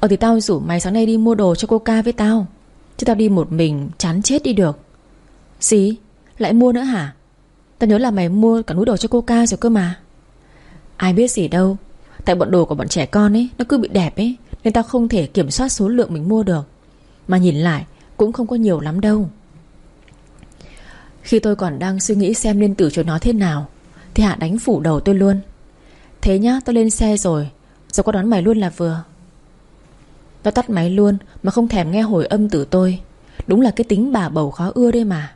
S1: Ờ thì tao rủ mày sáng nay đi mua đồ cho coca với tao. Chứ tao đi một mình chán chết đi được. Gì? Lại mua nữa hả? Tao nhớ là mày mua cả núi đồ cho cô ca rồi cơ mà. Ai biết gì đâu. Tại bọn đồ của bọn trẻ con ấy, Nó cứ bị đẹp ấy, Nên tao không thể kiểm soát số lượng mình mua được. Mà nhìn lại, cũng không có nhiều lắm đâu. Khi tôi còn đang suy nghĩ xem nên từ cho nó thế nào, Thì Hạ đánh phủ đầu tôi luôn. Thế nhá tôi lên xe rồi Rồi có đón mày luôn là vừa. Nó tắt máy luôn Mà không thèm nghe hồi âm từ tôi. Đúng là cái tính bà bầu khó ưa đây mà.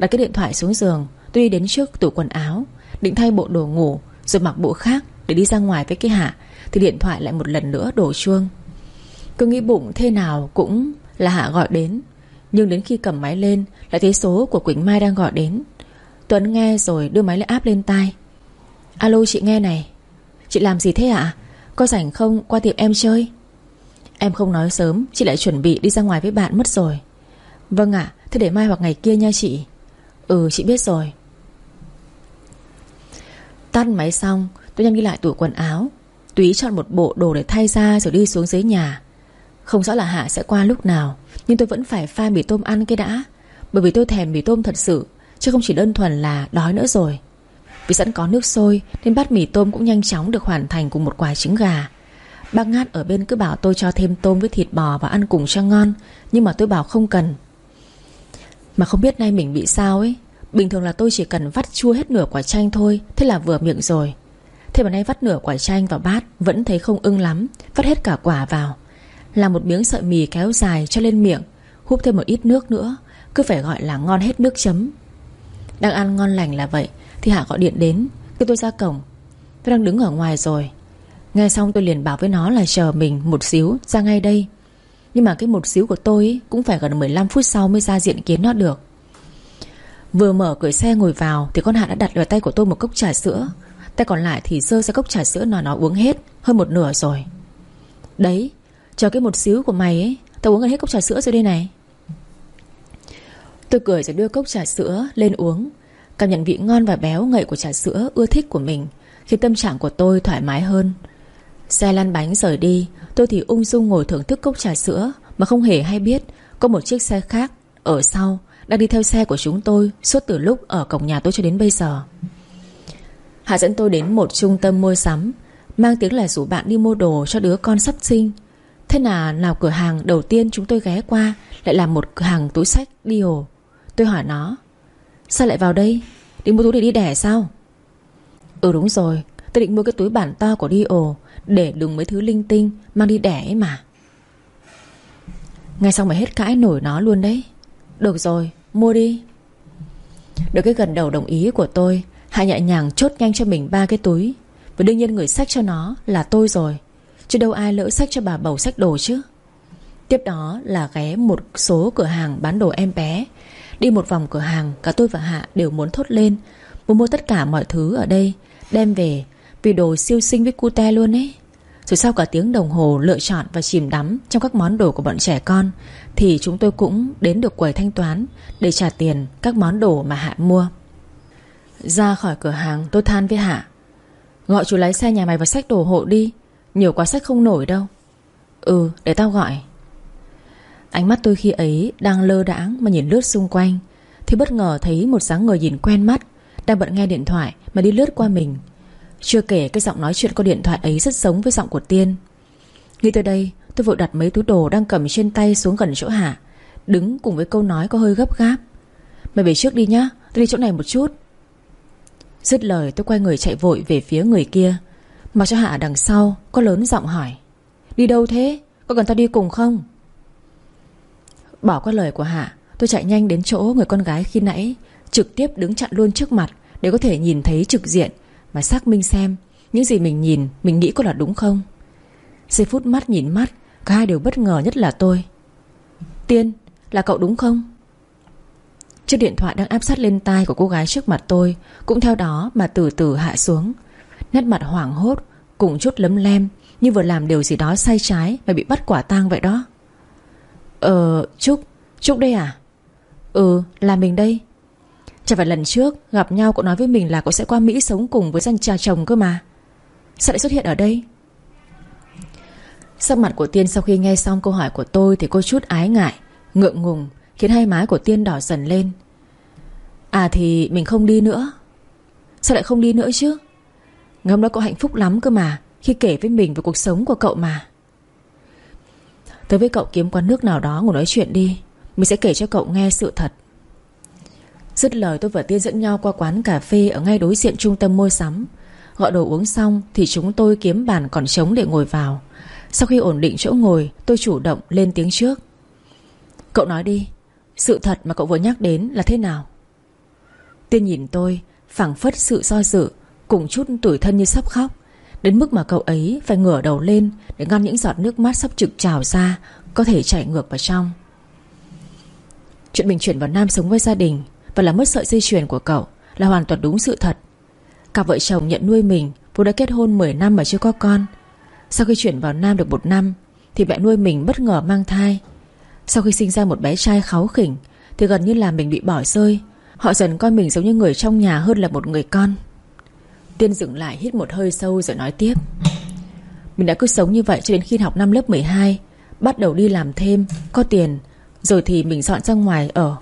S1: Đặt cái điện thoại xuống giường Tôi đi đến trước tủ quần áo, Định thay bộ đồ ngủ, Rồi mặc bộ khác để đi ra ngoài với cái Hạ, Thì điện thoại lại một lần nữa đổ chuông. Cứ nghĩ bụng thế nào cũng là Hạ gọi đến, Nhưng đến khi cầm máy lên, Lại thấy số của Quỳnh Mai đang gọi đến. Tuấn nghe rồi đưa máy lại áp lên tai. Alo, chị nghe này. Chị làm gì thế ạ? Có rảnh không qua tiệm em chơi? Em không nói sớm, Chị lại chuẩn bị đi ra ngoài với bạn mất rồi. Vâng ạ, Thế để mai hoặc ngày kia nha chị. Ừ chị biết rồi. Tắt máy xong, Tôi nhanh đi lại tủ quần áo. Túy chọn một bộ đồ để thay ra rồi đi xuống dưới nhà. Không rõ là Hạ sẽ qua lúc nào, Nhưng tôi vẫn phải pha mì tôm ăn cái đã. Bởi vì tôi thèm mì tôm thật sự, Chứ không chỉ đơn thuần là đói nữa rồi. Vì sẵn có nước sôi, Nên bát mì tôm cũng nhanh chóng được hoàn thành cùng một quả trứng gà. Bác ngát ở bên cứ bảo tôi cho thêm tôm với thịt bò và ăn cùng cho ngon, Nhưng mà tôi bảo không cần. Mà không biết nay mình bị sao ấy. Bình thường là tôi chỉ cần vắt chua hết nửa quả chanh thôi, Thế là vừa miệng rồi. Thế mà nay vắt nửa quả chanh vào bát, Vẫn thấy không ưng lắm, Vắt hết cả quả vào. Làm một miếng sợi mì kéo dài cho lên miệng, Húp thêm một ít nước nữa, Cứ phải gọi là ngon hết nước chấm. Đang ăn ngon lành là vậy, Thì Hạ gọi điện đến, Kêu tôi ra cổng. Tôi đang đứng ở ngoài rồi. Nghe xong tôi liền bảo với nó là chờ mình một xíu, ra ngay đây. Nhưng mà cái một xíu của tôi Cũng phải gần 15 phút sau mới ra diện kiến nó được. Vừa mở cửa xe ngồi vào, Thì con Hạ đã đặt vào tay của tôi một cốc trà sữa. Tay còn lại thì sơ ra cốc trà sữa nó nó uống hết, Hơn một nửa rồi. Đấy, Chờ cái một xíu của mày ấy, Tao uống gần hết cốc trà sữa rồi đây này. Tôi cười rồi đưa cốc trà sữa lên uống. Cảm nhận vị ngon và béo ngậy của trà sữa ưa thích của mình Khi tâm trạng của tôi thoải mái hơn. Xe lăn bánh rời đi Tôi thì ung dung ngồi thưởng thức cốc trà sữa, Mà không hề hay biết Có một chiếc xe khác Ở sau Đang đi theo xe của chúng tôi Suốt từ lúc ở cổng nhà tôi cho đến bây giờ. Hạ dẫn tôi đến một trung tâm mua sắm, Mang tiếng là rủ bạn đi mua đồ cho đứa con sắp sinh. Thế là nào cửa hàng đầu tiên chúng tôi ghé qua Lại là một cửa hàng túi sách Dior Tôi hỏi nó, Sao lại vào đây? Định mua túi để đi đẻ sao? Ừ đúng rồi, Tôi định mua cái túi bản to của Dior để đừng mấy thứ linh tinh Mang đi đẻ ấy mà. Ngay xong mày hết cãi nổi nó luôn đấy. Được rồi, mua đi. Được cái gần đầu đồng ý của tôi Hạ nhẹ nhàng chốt nhanh cho mình ba cái túi. Và đương nhiên người sách cho nó là tôi rồi. Chứ đâu ai lỡ sách cho bà bầu sách đồ chứ. Tiếp đó là ghé một số cửa hàng bán đồ em bé. Đi một vòng cửa hàng, Cả tôi và Hạ đều muốn thốt lên. Muốn mua tất cả mọi thứ ở đây, Đem về. Vì đồ siêu xinh với cute luôn ấy. Rồi sau cả tiếng đồng hồ, lựa chọn và chìm đắm Trong các món đồ của bọn trẻ con, Thì chúng tôi cũng đến được quầy thanh toán Để trả tiền các món đồ mà Hạ mua. Ra khỏi cửa hàng, tôi than với Hạ Gọi chú lái xe nhà mày vào sách đồ hộ đi, Nhiều quá sách không nổi đâu. Ừ để tao gọi. Ánh mắt tôi khi ấy đang lơ đãng Mà nhìn lướt xung quanh, Thì bất ngờ thấy một dáng người nhìn quen mắt, Đang bận nghe điện thoại mà đi lướt qua mình. Chưa kể cái giọng nói chuyện qua điện thoại ấy Rất giống với giọng của Tiên. Nghĩ tới đây, tôi vội đặt mấy túi đồ Đang cầm trên tay xuống gần chỗ Hạ, Đứng cùng với câu nói có hơi gấp gáp. Mày về trước đi nhá Tôi đi chỗ này một chút. Dứt lời, tôi quay người chạy vội về phía người kia Mà cho Hạ đằng sau Có lớn giọng hỏi, Đi đâu thế? Có cần tao đi cùng không? Bỏ qua lời của Hạ, Tôi chạy nhanh đến chỗ người con gái khi nãy, Trực tiếp đứng chặn luôn trước mặt Để có thể nhìn thấy trực diện mà xác minh xem, Những gì mình nhìn, Mình nghĩ có là đúng không? Giây phút mắt nhìn mắt, Cả hai đều bất ngờ nhất là tôi. Tiên, là cậu đúng không? Chiếc điện thoại đang áp sát lên tai của cô gái trước mặt tôi, Cũng theo đó mà từ từ hạ xuống. Nét mặt hoảng hốt, Cùng chút lấm lem, Như vừa làm điều gì đó sai trái Và bị bắt quả tang vậy đó. Ờ Trúc Trúc đây à? Ừ là mình đây. Chả phải lần trước, gặp nhau cậu nói với mình là cậu sẽ qua Mỹ sống cùng với dân cha chồng cơ mà. Sao lại xuất hiện ở đây? Sắc mặt của Tiên sau khi nghe xong câu hỏi của tôi Thì cô chút ái ngại, Ngượng ngùng, Khiến hai má của Tiên đỏ dần lên. À thì mình không đi nữa. Sao lại không đi nữa chứ? Ngày hôm đó cậu hạnh phúc lắm cơ mà, Khi kể với mình về cuộc sống của cậu mà. Tới với cậu kiếm quán nước nào đó ngồi nói chuyện đi. Mình sẽ kể cho cậu nghe sự thật. Dứt lời tôi và Tiên dẫn nhau qua quán cà phê Ở ngay đối diện trung tâm mua sắm. Gọi đồ uống xong Thì chúng tôi kiếm bàn còn trống để ngồi vào. Sau khi ổn định chỗ ngồi, Tôi chủ động lên tiếng trước. Cậu nói đi, Sự thật mà cậu vừa nhắc đến là thế nào? Tiên nhìn tôi, phảng phất sự do dự, Cùng chút tủi thân như sắp khóc. Đến mức mà cậu ấy phải ngửa đầu lên Để ngăn những giọt nước mắt sắp trực trào ra, Có thể chảy ngược vào trong. Chuyện mình chuyển vào Nam sống với gia đình và là mất sợi dây chuyền của cậu Là hoàn toàn đúng sự thật. Cả vợ chồng nhận nuôi mình, Vốn đã kết hôn 10 năm mà chưa có con. Sau khi chuyển vào Nam được một năm, Thì mẹ nuôi mình bất ngờ mang thai. Sau khi sinh ra một bé trai kháu khỉnh, Thì gần như là mình bị bỏ rơi. Họ dần coi mình giống như người trong nhà hơn là một người con. Tiên dừng lại, hít một hơi sâu rồi nói tiếp. Mình đã cứ sống như vậy cho đến khi học năm lớp 12 Bắt đầu đi làm thêm, Có tiền, Rồi thì mình dọn ra ngoài ở.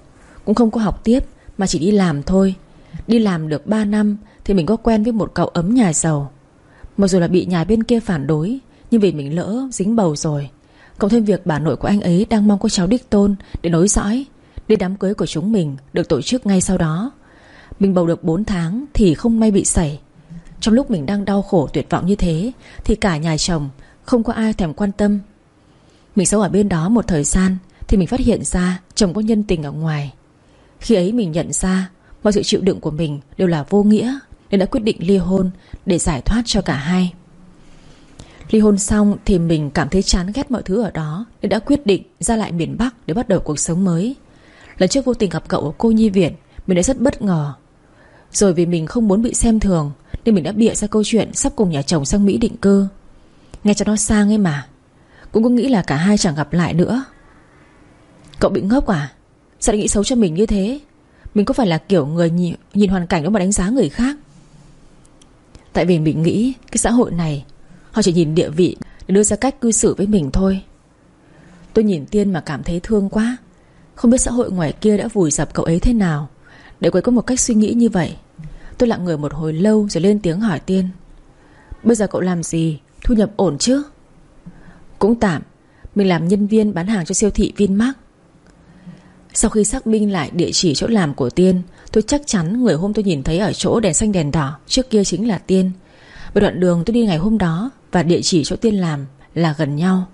S1: Cũng không có học tiếp. Mà chỉ đi làm thôi. Đi làm được 3 năm Thì mình có quen với một cậu ấm nhà giàu. Mặc dù là bị nhà bên kia phản đối, Nhưng vì mình lỡ dính bầu rồi. Cộng thêm việc bà nội của anh ấy đang mong có cháu đích tôn Để nối dõi Để đám cưới của chúng mình Được tổ chức ngay sau đó. Mình bầu được 4 tháng Thì không may bị sảy. Trong lúc mình đang đau khổ tuyệt vọng như thế, Thì cả nhà chồng Không có ai thèm quan tâm. Mình sống ở bên đó một thời gian Thì mình phát hiện ra chồng có nhân tình ở ngoài. Khi ấy mình nhận ra, Mọi sự chịu đựng của mình đều là vô nghĩa, Nên đã quyết định ly hôn Để giải thoát cho cả hai. Ly hôn xong thì mình cảm thấy chán ghét mọi thứ ở đó, Nên đã quyết định ra lại miền Bắc Để bắt đầu cuộc sống mới. Lần trước vô tình gặp cậu ở cô nhi viện, Mình đã rất bất ngờ. Rồi vì mình không muốn bị xem thường, nên mình đã bịa ra câu chuyện Sắp cùng nhà chồng sang Mỹ định cư. Nghe cho nó sang ấy mà, Cũng có nghĩ là cả hai chẳng gặp lại nữa. Cậu bị ngốc à? Sao lại nghĩ xấu cho mình như thế? Mình có phải là kiểu người nhìn, nhìn hoàn cảnh đó mà đánh giá người khác? Tại vì mình nghĩ Cái xã hội này Họ chỉ nhìn địa vị Để đưa ra cách cư xử với mình thôi. Tôi nhìn Tiên mà cảm thấy thương quá. Không biết xã hội ngoài kia đã vùi dập cậu ấy thế nào. Để quấy có một cách suy nghĩ như vậy Tôi lặng người một hồi lâu rồi lên tiếng hỏi Tiên. Bây giờ cậu làm gì? Thu nhập ổn chứ? Cũng tạm Mình làm nhân viên bán hàng cho siêu thị Vinmark sau khi xác minh lại địa chỉ chỗ làm của Tiên, Tôi chắc chắn người hôm tôi nhìn thấy ở chỗ đèn xanh đèn đỏ Trước kia chính là Tiên. Và đoạn đường tôi đi ngày hôm đó Và địa chỉ chỗ Tiên làm là gần nhau.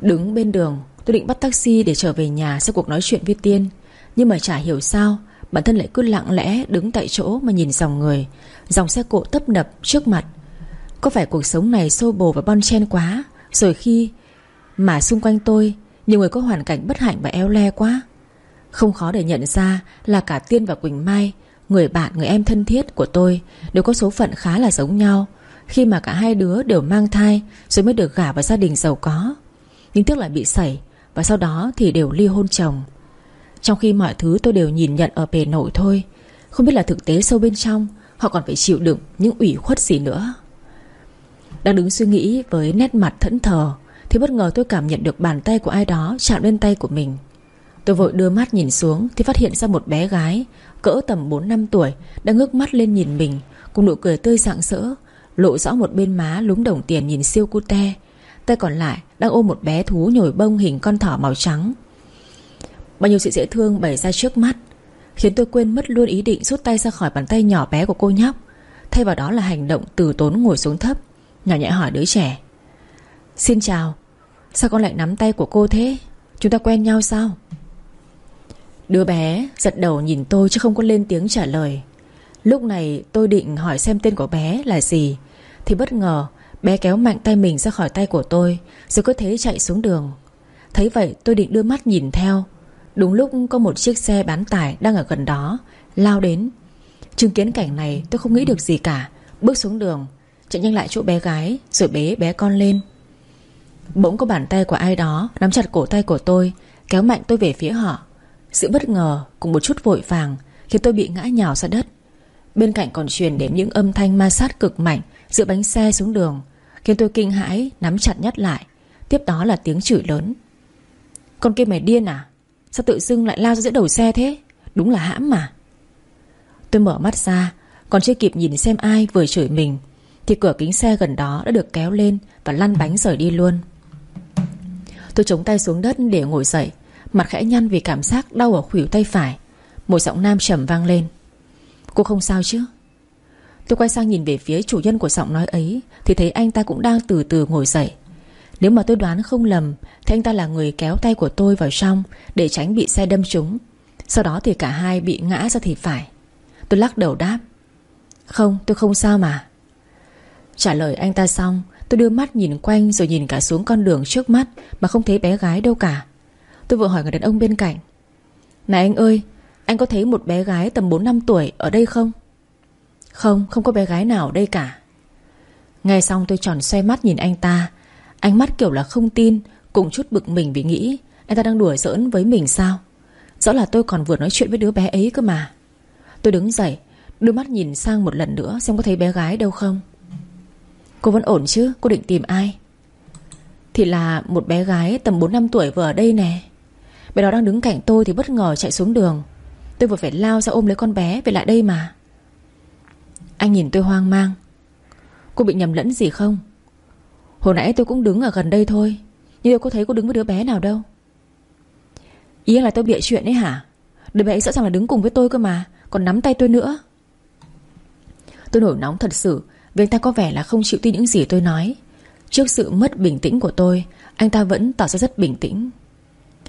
S1: Đứng bên đường, Tôi định bắt taxi để trở về nhà Sau cuộc nói chuyện với Tiên. Nhưng mà chả hiểu sao, Bản thân lại cứ lặng lẽ đứng tại chỗ mà nhìn dòng người, Dòng xe cộ tấp nập trước mặt. Có phải cuộc sống này xô bồ và bon chen quá, Rồi khi Mà xung quanh tôi nhiều người có hoàn cảnh bất hạnh và eo le quá. Không khó để nhận ra Là cả Tiên và Quỳnh Mai Người bạn, người em thân thiết của tôi Đều có số phận khá là giống nhau. Khi mà cả hai đứa đều mang thai Rồi mới được gả vào gia đình giàu có. Nhưng tiếc lại bị sẩy Và sau đó thì đều ly hôn chồng. Trong khi mọi thứ tôi đều nhìn nhận ở bề nổi thôi Không biết là thực tế sâu bên trong Họ còn phải chịu đựng những ủy khuất gì nữa. Đang đứng suy nghĩ với nét mặt thẫn thờ thì bất ngờ tôi cảm nhận được bàn tay của ai đó chạm lên tay của mình. Tôi vội đưa mắt nhìn xuống Thì phát hiện ra một bé gái, Cỡ tầm 4 năm tuổi, Đang ngước mắt lên nhìn mình, Cùng nụ cười tươi rạng rỡ, Lộ rõ một bên má lúng đồng tiền nhìn siêu cute. Tay còn lại đang ôm một bé thú nhồi bông hình con thỏ màu trắng. Bao nhiêu sự dễ thương bày ra trước mắt, Khiến tôi quên mất luôn ý định rút tay ra khỏi bàn tay nhỏ bé của cô nhóc. Thay vào đó là hành động từ tốn ngồi xuống thấp, Nhỏ nhẹ hỏi đứa trẻ. Xin chào. Sao con lại nắm tay của cô thế? Chúng ta quen nhau sao? Đứa bé giật đầu nhìn tôi chứ không có lên tiếng trả lời. Lúc này tôi định hỏi xem tên của bé là gì, Thì bất ngờ Bé kéo mạnh tay mình ra khỏi tay của tôi, Rồi cứ thế chạy xuống đường. Thấy vậy tôi định đưa mắt nhìn theo. Đúng lúc có một chiếc xe bán tải Đang ở gần đó, Lao đến. Chứng kiến cảnh này tôi không nghĩ được gì cả. Bước xuống đường, Chạy nhanh lại chỗ bé gái, Rồi bế bé con lên. Bỗng có bàn tay của ai đó Nắm chặt cổ tay của tôi, Kéo mạnh tôi về phía họ. Sự bất ngờ cùng một chút vội vàng Khiến tôi bị ngã nhào ra đất. Bên cạnh còn truyền đến những âm thanh ma sát cực mạnh Giữa bánh xe xuống đường, Khiến tôi kinh hãi nắm chặt nhắt lại. Tiếp đó là tiếng chửi lớn. Con kia mày điên à? Sao tự dưng lại lao ra giữa đầu xe thế? Đúng là hãm mà. Tôi mở mắt ra, Còn chưa kịp nhìn xem ai vừa chửi mình, Thì cửa kính xe gần đó đã được kéo lên Và lăn bánh rời đi luôn. Tôi chống tay xuống đất để ngồi dậy. Mặt khẽ nhăn vì cảm giác đau ở khuỷu tay phải. Một giọng nam trầm vang lên. Cô không sao chứ? Tôi quay sang nhìn về phía chủ nhân của giọng nói ấy, Thì thấy anh ta cũng đang từ từ ngồi dậy. Nếu mà tôi đoán không lầm, Thì anh ta là người kéo tay của tôi vào trong Để tránh bị xe đâm trúng. Sau đó thì cả hai bị ngã ra thì phải. Tôi lắc đầu đáp. Không, tôi không sao mà. Trả lời anh ta xong Tôi đưa mắt nhìn quanh rồi nhìn cả xuống con đường trước mắt Mà không thấy bé gái đâu cả. Tôi vừa hỏi người đàn ông bên cạnh. Này anh ơi, Anh có thấy một bé gái tầm 4 năm tuổi ở đây không? Không không có bé gái nào ở đây cả. Nghe xong tôi tròn xoay mắt nhìn anh ta. Ánh mắt kiểu là không tin, Cùng chút bực mình vì nghĩ Anh ta đang đùa giỡn với mình sao? Rõ là tôi còn vừa nói chuyện với đứa bé ấy cơ mà. Tôi đứng dậy, Đưa mắt nhìn sang một lần nữa Xem có thấy bé gái đâu không. Cô vẫn ổn chứ? Cô định tìm ai? Thì là một bé gái tầm 4 năm tuổi vừa ở đây nè. Bé đó đang đứng cạnh tôi Thì bất ngờ chạy xuống đường. Tôi vừa phải lao ra ôm lấy con bé về lại đây mà. Anh nhìn tôi hoang mang. Cô bị nhầm lẫn gì không? Hồi nãy tôi cũng đứng ở gần đây thôi, Nhưng tôi có thấy cô đứng với đứa bé nào đâu. Ý là tôi bịa chuyện ấy hả? Đứa bé ấy rõ ràng là đứng cùng với tôi cơ mà, Còn nắm tay tôi nữa. Tôi nổi nóng thật sự vì anh ta có vẻ là không chịu tin những gì tôi nói. Trước sự mất bình tĩnh của tôi, Anh ta vẫn tỏ ra rất bình tĩnh.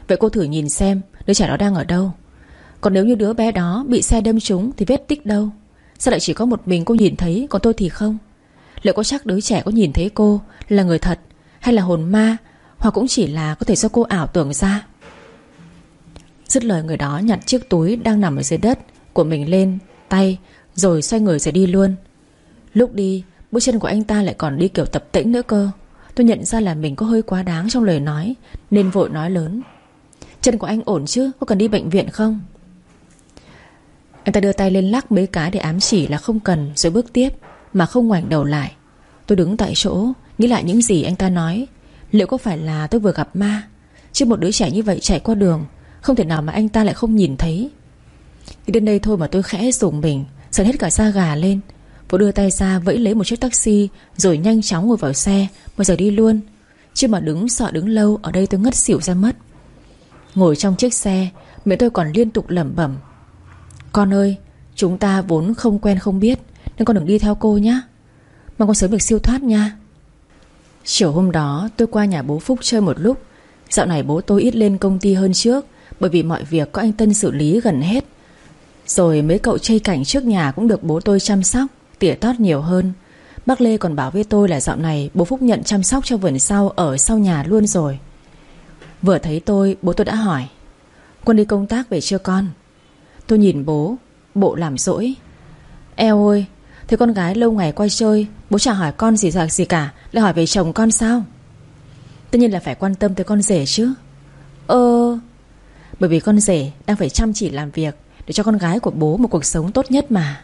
S1: Vậy cô thử nhìn xem, Đứa trẻ đó đang ở đâu? Còn nếu như đứa bé đó bị xe đâm trúng Thì vết tích đâu? Sao lại chỉ có một mình cô nhìn thấy, Còn tôi thì không? Liệu có chắc đứa trẻ có nhìn thấy cô Là người thật Hay là hồn ma, Hoặc cũng chỉ là có thể do cô ảo tưởng ra? Dứt lời người đó nhặt chiếc túi Đang nằm ở dưới đất Của mình lên, tay, Rồi xoay người rời đi luôn. Lúc đi, Bước chân của anh ta lại còn đi kiểu tập tĩnh nữa cơ. Tôi nhận ra là mình có hơi quá đáng trong lời nói, Nên vội nói lớn. Chân của anh ổn chứ? Có cần đi bệnh viện không? Anh ta đưa tay lên lắc mấy cái để ám chỉ là không cần, Rồi bước tiếp, Mà không ngoảnh đầu lại. Tôi đứng tại chỗ, Nghĩ lại những gì anh ta nói. Liệu có phải là tôi vừa gặp ma? Chứ một đứa trẻ như vậy chạy qua đường, Không thể nào mà anh ta lại không nhìn thấy. Thì đến đây thôi mà tôi khẽ dùng mình Sợn hết cả da gà lên. Vũ đưa tay ra vẫy lấy một chiếc taxi, Rồi nhanh chóng ngồi vào xe, Bây giờ đi luôn. Chứ mà đứng sợ đứng lâu, Ở đây tôi ngất xỉu ra mất. Ngồi trong chiếc xe Mẹ tôi còn liên tục lẩm bẩm. Con ơi, Chúng ta vốn không quen không biết, Nên con đừng đi theo cô nhé Mong con sớm được siêu thoát nha. Chiều hôm đó, tôi qua nhà bố Phúc chơi một lúc. Dạo này bố tôi ít lên công ty hơn trước, Bởi vì mọi việc có anh Tân xử lý gần hết. Rồi mấy cậu chơi cảnh trước nhà Cũng được bố tôi chăm sóc. Tỉa tót nhiều hơn. Bác Lê còn bảo với tôi là dạo này Bố Phúc nhận chăm sóc cho vườn sau Ở sau nhà luôn rồi. Vừa thấy tôi, bố tôi đã hỏi, con đi công tác về chưa con? Tôi nhìn bố, Bộ làm dỗi Eo ơi, Thế con gái lâu ngày quay chơi, Bố chả hỏi con gì gì cả, Lại hỏi về chồng con sao? Tất nhiên là phải quan tâm tới con rể chứ. Ơ, Bởi vì con rể đang phải chăm chỉ làm việc Để cho con gái của bố một cuộc sống tốt nhất mà.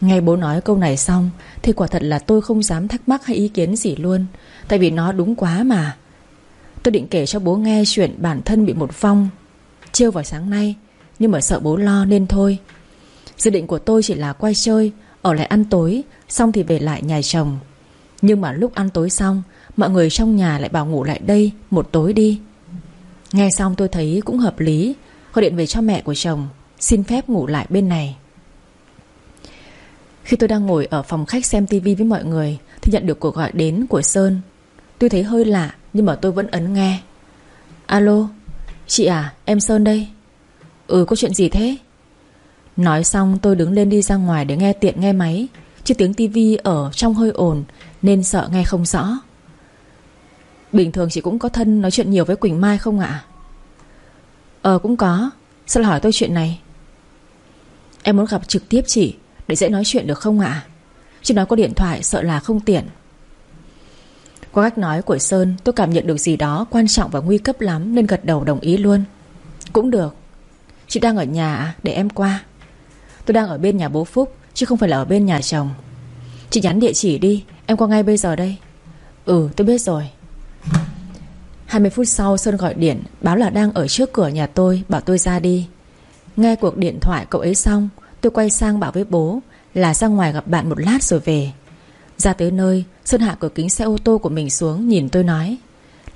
S1: Nghe bố nói câu này xong, Thì quả thật là tôi không dám thắc mắc hay ý kiến gì luôn, Tại vì nó đúng quá mà. Tôi định kể cho bố nghe chuyện bản thân bị một phong Chiêu vào sáng nay, Nhưng mà sợ bố lo nên thôi. Dự định của tôi chỉ là quay chơi, Ở lại ăn tối, Xong thì về lại nhà chồng. Nhưng mà lúc ăn tối xong, Mọi người trong nhà lại bảo ngủ lại đây, Một tối đi. Nghe xong tôi thấy cũng hợp lý, Gọi điện về cho mẹ của chồng, Xin phép ngủ lại bên này. Khi tôi đang ngồi ở phòng khách xem tivi với mọi người, Thì nhận được cuộc gọi đến của Sơn. Tôi thấy hơi lạ, Nhưng mà tôi vẫn ấn nghe. Alo, Chị à em Sơn đây. Ừ có chuyện gì thế? Nói xong, tôi đứng lên đi ra ngoài để nghe tiện nghe máy. Chứ tiếng tivi ở trong hơi ồn, Nên sợ nghe không rõ. Bình thường chị cũng có thân nói chuyện nhiều với Quỳnh Mai không ạ? Ờ cũng có. Sao lại hỏi tôi chuyện này? Em muốn gặp trực tiếp chị. Để dễ nói chuyện được không ạ? Chứ nói có điện thoại, sợ là không tiện. Qua cách nói của Sơn, Tôi cảm nhận được gì đó quan trọng và nguy cấp lắm, Nên gật đầu đồng ý luôn. Cũng được. Chị đang ở nhà à? Để em qua. Tôi đang ở bên nhà bố Phúc, Chứ không phải là ở bên nhà chồng. Chị nhắn địa chỉ đi, Em qua ngay bây giờ đây. Ừ tôi biết rồi. 20 phút sau, Sơn gọi điện, Báo là đang ở trước cửa nhà tôi, Bảo tôi ra đi. Nghe cuộc điện thoại, cậu ấy xong Tôi quay sang bảo với bố Là ra ngoài gặp bạn một lát rồi về. Ra tới nơi, Sơn hạ cửa kính xe ô tô của mình xuống, Nhìn tôi nói,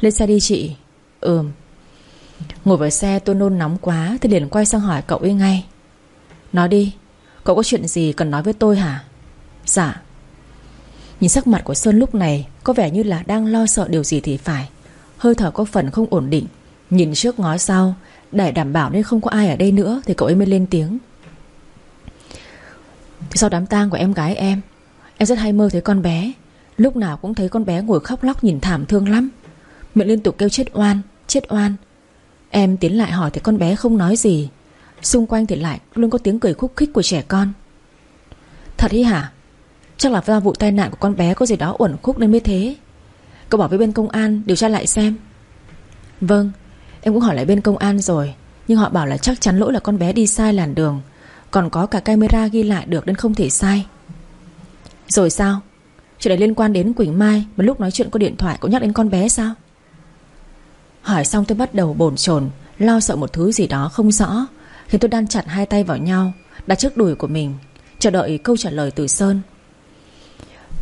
S1: Lên xe đi chị. Ừm. Ngồi vào xe, tôi nôn nóng quá, Thì liền quay sang hỏi cậu ấy ngay. Nói đi, Cậu có chuyện gì cần nói với tôi hả? Dạ. Nhìn sắc mặt của Sơn lúc này, Có vẻ như là đang lo sợ điều gì thì phải. Hơi thở có phần không ổn định, Nhìn trước ngó sau, Để đảm bảo nên không có ai ở đây nữa Thì cậu ấy mới lên tiếng. Sau đám tang của em gái em Em rất hay mơ thấy con bé. Lúc nào cũng thấy con bé ngồi khóc lóc nhìn thảm thương lắm. Miệng liên tục kêu chết oan Chết oan. Em tiến lại hỏi thì con bé không nói gì. Xung quanh thì lại luôn có tiếng cười khúc khích của trẻ con. Thật ý hả? Chắc là do vụ tai nạn của con bé có gì đó uẩn khúc nên mới thế. Cậu bảo với bên công an điều tra lại xem. Vâng Em cũng hỏi lại bên công an rồi. Nhưng họ bảo là chắc chắn lỗi là con bé đi sai làn đường. Còn có cả camera ghi lại được Nên không thể sai. Rồi sao? Chuyện này liên quan đến Quỳnh Mai, Mà lúc nói chuyện có điện thoại cũng nhắc đến con bé sao? Hỏi xong tôi bắt đầu bồn chồn, Lo sợ một thứ gì đó không rõ, Khiến tôi đan chặt hai tay vào nhau, Đặt trước đùi của mình, Chờ đợi câu trả lời từ Sơn.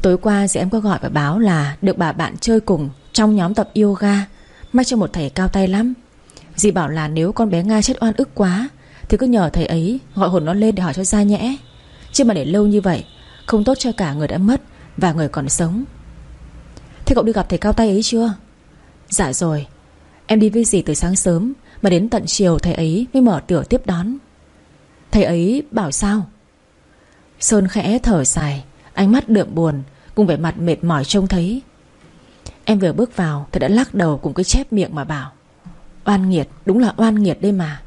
S1: Tối qua dì em có gọi và báo là Được bà bạn chơi cùng Trong nhóm tập yoga Mách cho một thầy cao tay lắm. Dì bảo là nếu con bé Nga chết oan ức quá thì cứ nhờ thầy ấy gọi hồn nó lên để hỏi cho ra nhẽ. Chứ mà để lâu như vậy, Không tốt cho cả người đã mất Và người còn sống. Thế cậu đi gặp thầy cao tay ấy chưa? Dạ rồi. Em đi với dì từ sáng sớm, Mà đến tận chiều thầy ấy mới mở cửa tiếp đón. Thầy ấy bảo sao? Sơn khẽ thở dài, Ánh mắt đượm buồn, Cùng vẻ mặt mệt mỏi trông thấy. Em vừa bước vào, Thầy đã lắc đầu cùng cái chép miệng mà bảo, Oan nghiệt, đúng là oan nghiệt đây mà.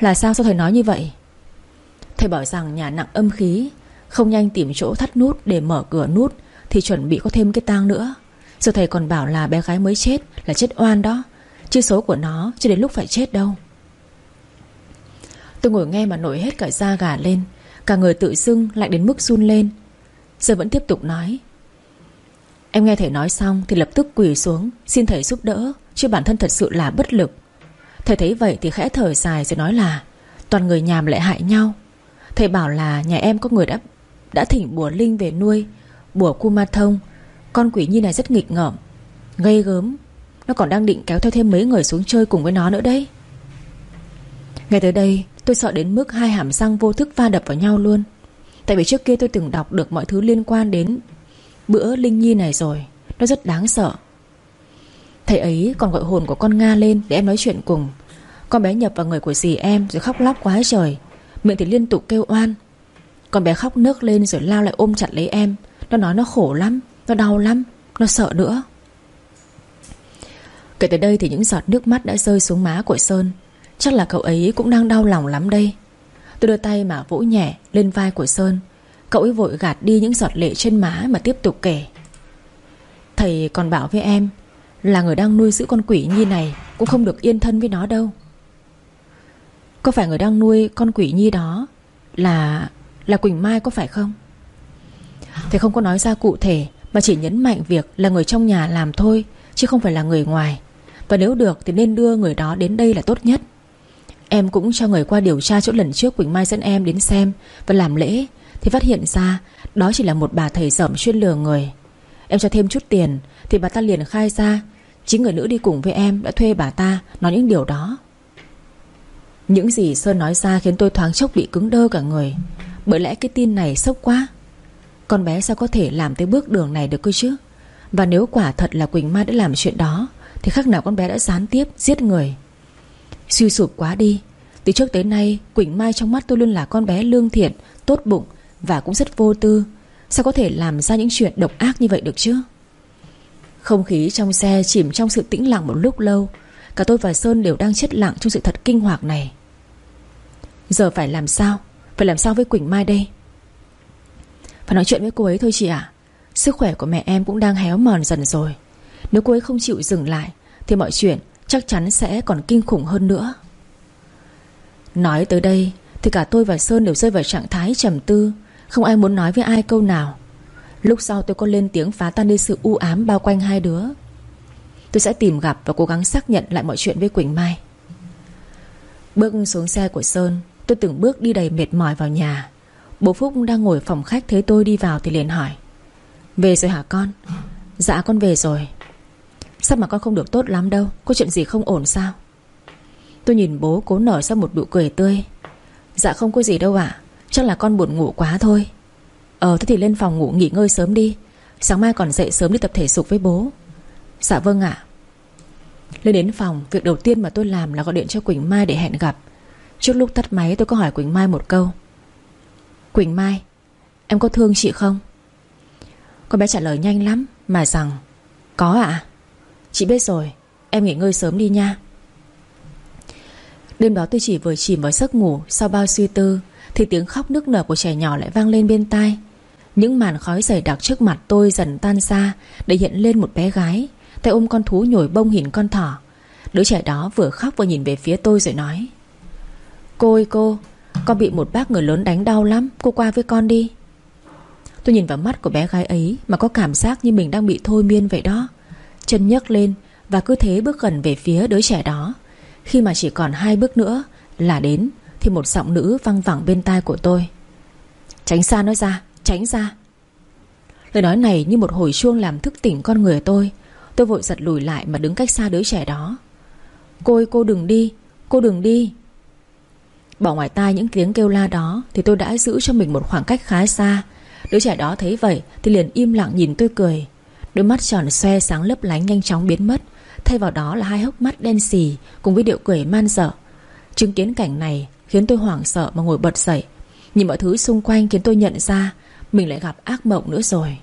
S1: Là sao sao thầy nói như vậy? Thầy bảo rằng nhà nặng âm khí, Không nhanh tìm chỗ thắt nút để mở cửa nút Thì chuẩn bị có thêm cái tang nữa. Rồi thầy còn bảo là bé gái mới chết Là chết oan đó Chứ số của nó chưa đến lúc phải chết đâu. Tôi ngồi nghe mà nổi hết cả da gà lên, Cả người tự dưng lạnh đến mức run lên. Giờ vẫn tiếp tục nói. Em nghe thầy nói xong Thì lập tức quỳ xuống, Xin thầy giúp đỡ, Chứ bản thân thật sự là bất lực. Thầy thấy vậy thì khẽ thở dài rồi nói là, Toàn người nhàm lại hại nhau. Thầy bảo là, nhà em có người đã Đã thỉnh bùa linh về nuôi, Bùa cu ma thông. Con quỷ nhi này rất nghịch ngợm Gây gớm. Nó còn đang định kéo theo thêm mấy người xuống chơi cùng với nó nữa đấy. Ngay tới đây, tôi sợ đến mức Hai hàm răng vô thức va đập vào nhau luôn. Tại vì trước kia tôi từng đọc được mọi thứ liên quan đến Bữa Linh Nhi này rồi, Nó rất đáng sợ. Thầy ấy còn gọi hồn của con Nga lên Để em nói chuyện cùng. Con bé nhập vào người của dì em rồi khóc lóc quá trời. Miệng thì liên tục kêu oan. Con bé khóc nước lên rồi lao lại ôm chặt lấy em. Nó nói nó khổ lắm, Nó đau lắm, Nó sợ nữa. Kể từ đây thì những giọt nước mắt đã rơi xuống má của Sơn. Chắc là cậu ấy cũng đang đau lòng lắm đây. Tôi đưa tay mà vỗ nhẹ lên vai của Sơn. Cậu ấy vội gạt đi những giọt lệ trên má mà tiếp tục kể. Thầy còn bảo với em là người đang nuôi giữ con quỷ nhi này Cũng không được yên thân với nó đâu. Có phải người đang nuôi con quỷ nhi đó Là Là Quỳnh Mai có phải không? Thầy không có nói ra cụ thể, Mà chỉ nhấn mạnh việc là người trong nhà làm thôi, Chứ không phải là người ngoài. Và nếu được thì nên đưa người đó đến đây là tốt nhất. Em cũng cho người qua điều tra chỗ lần trước Quỳnh Mai dẫn em đến xem Và làm lễ, Thì phát hiện ra Đó chỉ là một bà thầy sẩm chuyên lừa người. Em cho thêm chút tiền, Thì bà ta liền khai ra Chính người nữ đi cùng với em đã thuê bà ta Nói những điều đó. Những gì Sơn nói ra khiến tôi thoáng chốc bị cứng đơ cả người. Bởi lẽ cái tin này sốc quá. Con bé sao có thể làm tới bước đường này được cơ chứ? Và nếu quả thật là Quỳnh Mai đã làm chuyện đó, Thì khác nào con bé đã gián tiếp, giết người. Suy sụp quá đi. Từ trước tới nay, Quỳnh Mai trong mắt tôi luôn là con bé lương thiện, Tốt bụng Và cũng rất vô tư. Sao có thể làm ra những chuyện độc ác như vậy được chứ? Không khí trong xe chìm trong sự tĩnh lặng một lúc lâu. Cả tôi và Sơn đều đang chết lặng trong sự thật kinh hoàng này. Giờ phải làm sao? Phải làm sao với Quỳnh Mai đây? Phải nói chuyện với cô ấy thôi chị ạ. Sức khỏe của mẹ em cũng đang héo mòn dần rồi. Nếu cô ấy không chịu dừng lại, Thì mọi chuyện chắc chắn sẽ còn kinh khủng hơn nữa. Nói tới đây, Thì cả tôi và Sơn đều rơi vào trạng thái trầm tư. Không ai muốn nói với ai câu nào. Lúc sau tôi có lên tiếng phá tan đi sự u ám bao quanh hai đứa. Tôi sẽ tìm gặp và cố gắng xác nhận lại mọi chuyện với Quỳnh Mai. Bước xuống xe của Sơn, Tôi từng bước đi đầy mệt mỏi vào nhà. Bố Phúc đang ngồi phòng khách thấy tôi đi vào thì liền hỏi, Về rồi hả con? Dạ con về rồi. Sao mà con không được tốt lắm đâu, Có chuyện gì không ổn sao? Tôi nhìn bố cố nở ra một nụ cười tươi. Dạ không có gì đâu ạ, Chắc là con buồn ngủ quá thôi. Ờ thế thì lên phòng ngủ nghỉ ngơi sớm đi. Sáng mai còn dậy sớm đi tập thể dục với bố. Dạ vâng ạ. Lên đến phòng, Việc đầu tiên mà tôi làm là gọi điện cho Quỳnh Mai để hẹn gặp. Trước lúc tắt máy, tôi có hỏi Quỳnh Mai một câu. Quỳnh Mai, Em có thương chị không? Con bé trả lời nhanh lắm, Mà rằng, Có ạ. Chị biết rồi, Em nghỉ ngơi sớm đi nha. Đêm đó tôi chỉ vừa chìm vào giấc ngủ, Sau bao suy tư, Thì tiếng khóc nức nở của trẻ nhỏ lại vang lên bên tai. Những màn khói dày đặc trước mặt tôi dần tan ra Để hiện lên một bé gái. Tay ôm con thú nhồi bông hình con thỏ. Đứa trẻ đó vừa khóc vừa nhìn về phía tôi rồi nói Cô ơi cô, Con bị một bác người lớn đánh đau lắm, Cô qua với con đi. Tôi nhìn vào mắt của bé gái ấy Mà có cảm giác như mình đang bị thôi miên vậy đó. Chân nhấc lên Và cứ thế bước gần về phía đứa trẻ đó. Khi mà chỉ còn hai bước nữa Là đến Thì một giọng nữ văng vẳng bên tai của tôi, Tránh xa nó ra. Tránh ra. Lời nói này như một hồi chuông làm thức tỉnh con người tôi. Tôi vội giật lùi lại mà đứng cách xa đứa trẻ đó. Cô ơi cô đừng đi, Cô đừng đi. Bỏ ngoài tai những tiếng kêu la đó Thì tôi đã giữ cho mình một khoảng cách khá xa. Đứa trẻ đó thấy vậy Thì liền im lặng nhìn tôi cười. Đôi mắt tròn xoe sáng lấp lánh nhanh chóng biến mất. Thay vào đó là hai hốc mắt đen xì Cùng với điệu cười man dở Chứng kiến cảnh này khiến tôi hoảng sợ mà ngồi bật dậy. Nhìn mọi thứ xung quanh khiến tôi nhận ra mình lại gặp ác mộng nữa rồi.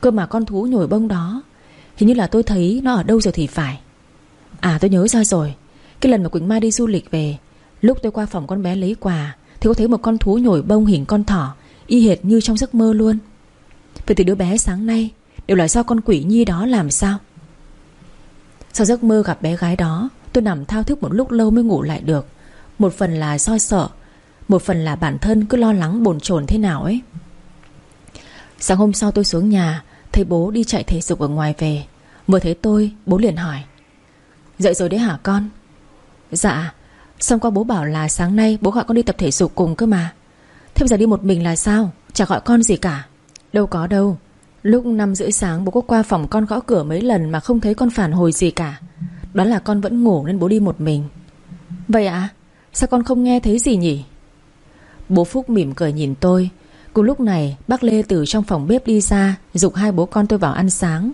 S1: Cơ mà con thú nhồi bông đó, Hình như là tôi thấy nó ở đâu rồi thì phải. À tôi nhớ ra rồi. Cái lần mà Quỳnh Mai đi du lịch về, Lúc tôi qua phòng con bé lấy quà, Thì có thấy một con thú nhồi bông hình con thỏ, Y hệt như trong giấc mơ luôn. Vậy thì đứa bé sáng nay Đều là do con quỷ nhi đó làm sao? Sau giấc mơ gặp bé gái đó, Tôi nằm thao thức một lúc lâu mới ngủ lại được. Một phần là do sợ, Một phần là bản thân cứ lo lắng bồn chồn thế nào ấy. Sáng hôm sau tôi xuống nhà, Thấy bố đi chạy thể dục ở ngoài về. Vừa thấy tôi, bố liền hỏi. Dậy rồi đấy hả con? Dạ Xong qua bố bảo là sáng nay bố gọi con đi tập thể dục cùng cơ mà. Thế bây giờ đi một mình là sao? Chả gọi con gì cả. Đâu có đâu. Lúc 5 rưỡi sáng bố có qua phòng con gõ cửa mấy lần Mà không thấy con phản hồi gì cả. Đó là con vẫn ngủ nên bố đi một mình. Vậy ạ? À? Sao con không nghe thấy gì nhỉ? Bố Phúc mỉm cười nhìn tôi Cùng lúc này, bác Lê từ trong phòng bếp đi ra, Dục hai bố con tôi vào ăn sáng.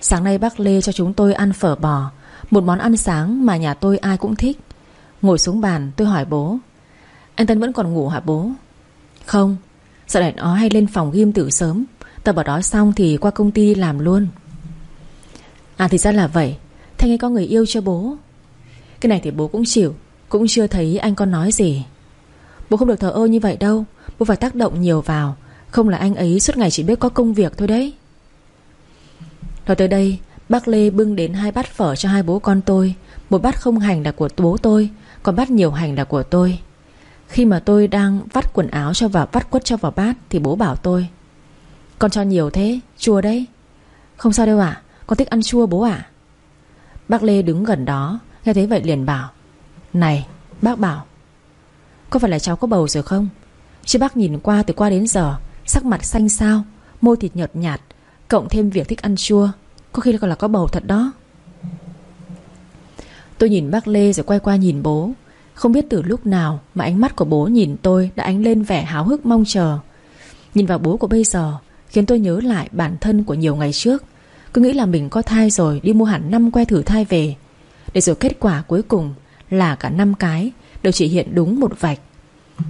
S1: Sáng nay bác Lê cho chúng tôi ăn phở bò, Một món ăn sáng mà nhà tôi ai cũng thích. Ngồi xuống bàn, tôi hỏi bố. Anh Tân vẫn còn ngủ hả bố? Không Sợ đại nó hay lên phòng ghim từ sớm. Tập ở đó xong thì qua công ty làm luôn. À thì ra là vậy. Thanh ấy có người yêu cho bố? Cái này thì bố cũng chịu, Cũng chưa thấy anh con nói gì. Bố không được thờ ơ như vậy đâu. Cô phải tác động nhiều vào. Không là anh ấy suốt ngày chỉ biết có công việc thôi đấy. Nói tới đây Bác Lê bưng đến hai bát phở cho hai bố con tôi. Một bát không hành là của bố tôi Còn bát nhiều hành là của tôi. Khi mà tôi đang vắt quần áo cho vào Vắt quất cho vào bát Thì bố bảo tôi Con cho nhiều thế, chua đấy. Không sao đâu ạ, con thích ăn chua bố ạ. Bác Lê đứng gần đó Nghe thấy vậy liền bảo Này, bác bảo Có phải là cháu có bầu rồi không? Chứ bác nhìn qua từ qua đến giờ, Sắc mặt xanh xao, Môi thịt nhợt nhạt, Cộng thêm việc thích ăn chua, Có khi còn là có bầu thật đó. Tôi nhìn bác Lê rồi quay qua nhìn bố. Không biết từ lúc nào Mà ánh mắt của bố nhìn tôi Đã ánh lên vẻ háo hức mong chờ. Nhìn vào bố của bây giờ, Khiến tôi nhớ lại bản thân của nhiều ngày trước. Cứ nghĩ là mình có thai rồi, Đi mua hẳn 5 que thử thai về. Để rồi kết quả cuối cùng Là cả năm cái Đều chỉ hiện đúng một vạch.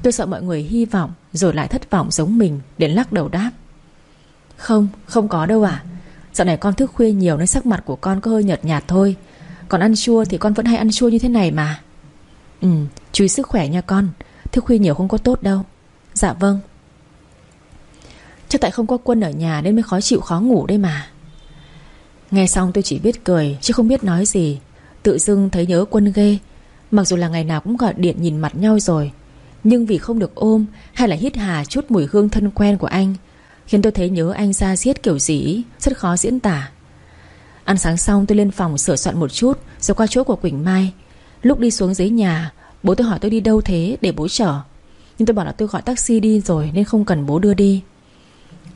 S1: Tôi sợ mọi người hy vọng Rồi lại thất vọng giống mình đến lắc đầu đáp. Không, không có đâu à Dạo này con thức khuya nhiều nên sắc mặt của con có hơi nhợt nhạt thôi. Còn ăn chua thì con vẫn hay ăn chua như thế này mà. Ừ, chú ý sức khỏe nha con. Thức khuya nhiều không có tốt đâu. Dạ vâng. Chắc tại không có quân ở nhà nên mới khó chịu khó ngủ đây mà. Nghe xong tôi chỉ biết cười Chứ không biết nói gì. Tự dưng thấy nhớ quân ghê. Mặc dù là ngày nào cũng gọi điện nhìn mặt nhau rồi nhưng vì không được ôm Hay là hít hà chút mùi hương thân quen của anh Khiến tôi thấy nhớ anh ra giết kiểu gì Rất khó diễn tả. Ăn sáng xong tôi lên phòng sửa soạn một chút Rồi qua chỗ của Quỳnh Mai. Lúc đi xuống dưới nhà Bố tôi hỏi tôi đi đâu thế để bố chở. Nhưng tôi bảo là tôi gọi taxi đi rồi Nên không cần bố đưa đi.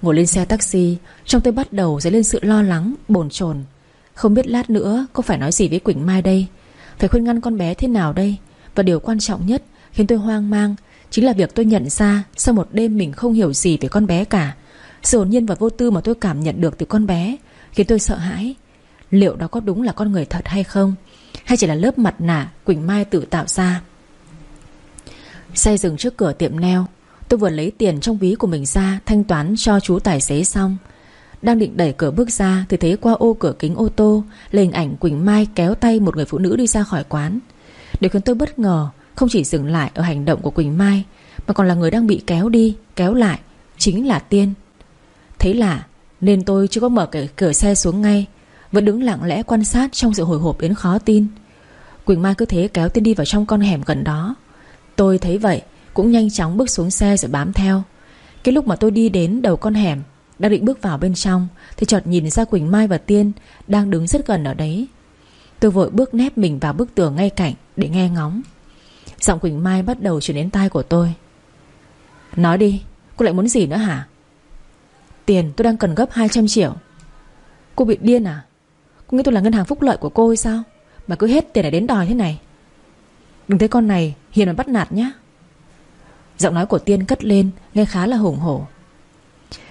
S1: Ngồi lên xe taxi Trong tôi bắt đầu dấy lên sự lo lắng, bồn chồn. Không biết lát nữa có phải nói gì với Quỳnh Mai đây? Phải khuyên ngăn con bé thế nào đây? Và điều quan trọng nhất Khiến tôi hoang mang. Chính là việc tôi nhận ra Sau một đêm mình không hiểu gì về con bé cả. Sự hồn nhiên và vô tư mà tôi cảm nhận được từ con bé Khiến tôi sợ hãi. Liệu đó có đúng là con người thật hay không? Hay chỉ là lớp mặt nạ Quỳnh Mai tự tạo ra? Xe dừng trước cửa tiệm neo Tôi vừa lấy tiền trong ví của mình ra Thanh toán cho chú tài xế xong. Đang định đẩy cửa bước ra Thì thấy qua ô cửa kính ô tô Là hình ảnh Quỳnh Mai kéo tay một người phụ nữ đi ra khỏi quán. Điều khiến tôi bất ngờ không chỉ dừng lại ở hành động của Quỳnh Mai Mà còn là người đang bị kéo đi Kéo lại Chính là Tiên. Thế là Nên tôi chưa có mở cửa, cửa xe xuống ngay Vẫn đứng lặng lẽ quan sát Trong sự hồi hộp đến khó tin. Quỳnh Mai cứ thế kéo Tiên đi vào trong con hẻm gần đó. Tôi thấy vậy cũng nhanh chóng bước xuống xe rồi bám theo. Cái lúc mà tôi đi đến đầu con hẻm Đang định bước vào bên trong Thì chợt nhìn ra Quỳnh Mai và Tiên Đang đứng rất gần ở đấy. Tôi vội bước nép mình vào bức tường ngay cạnh Để nghe ngóng. Giọng Quỳnh Mai bắt đầu chuyển đến tai của tôi. Nói đi, Cô lại muốn gì nữa hả? Tiền tôi đang cần gấp 200 triệu. Cô bị điên à? Cô nghĩ tôi là ngân hàng phúc lợi của cô hay sao? Mà cứ hết tiền để đến đòi thế này. Đừng thấy con này hiền mà bắt nạt nhá. Giọng nói của Tiên cất lên, Nghe khá là hùng hổ.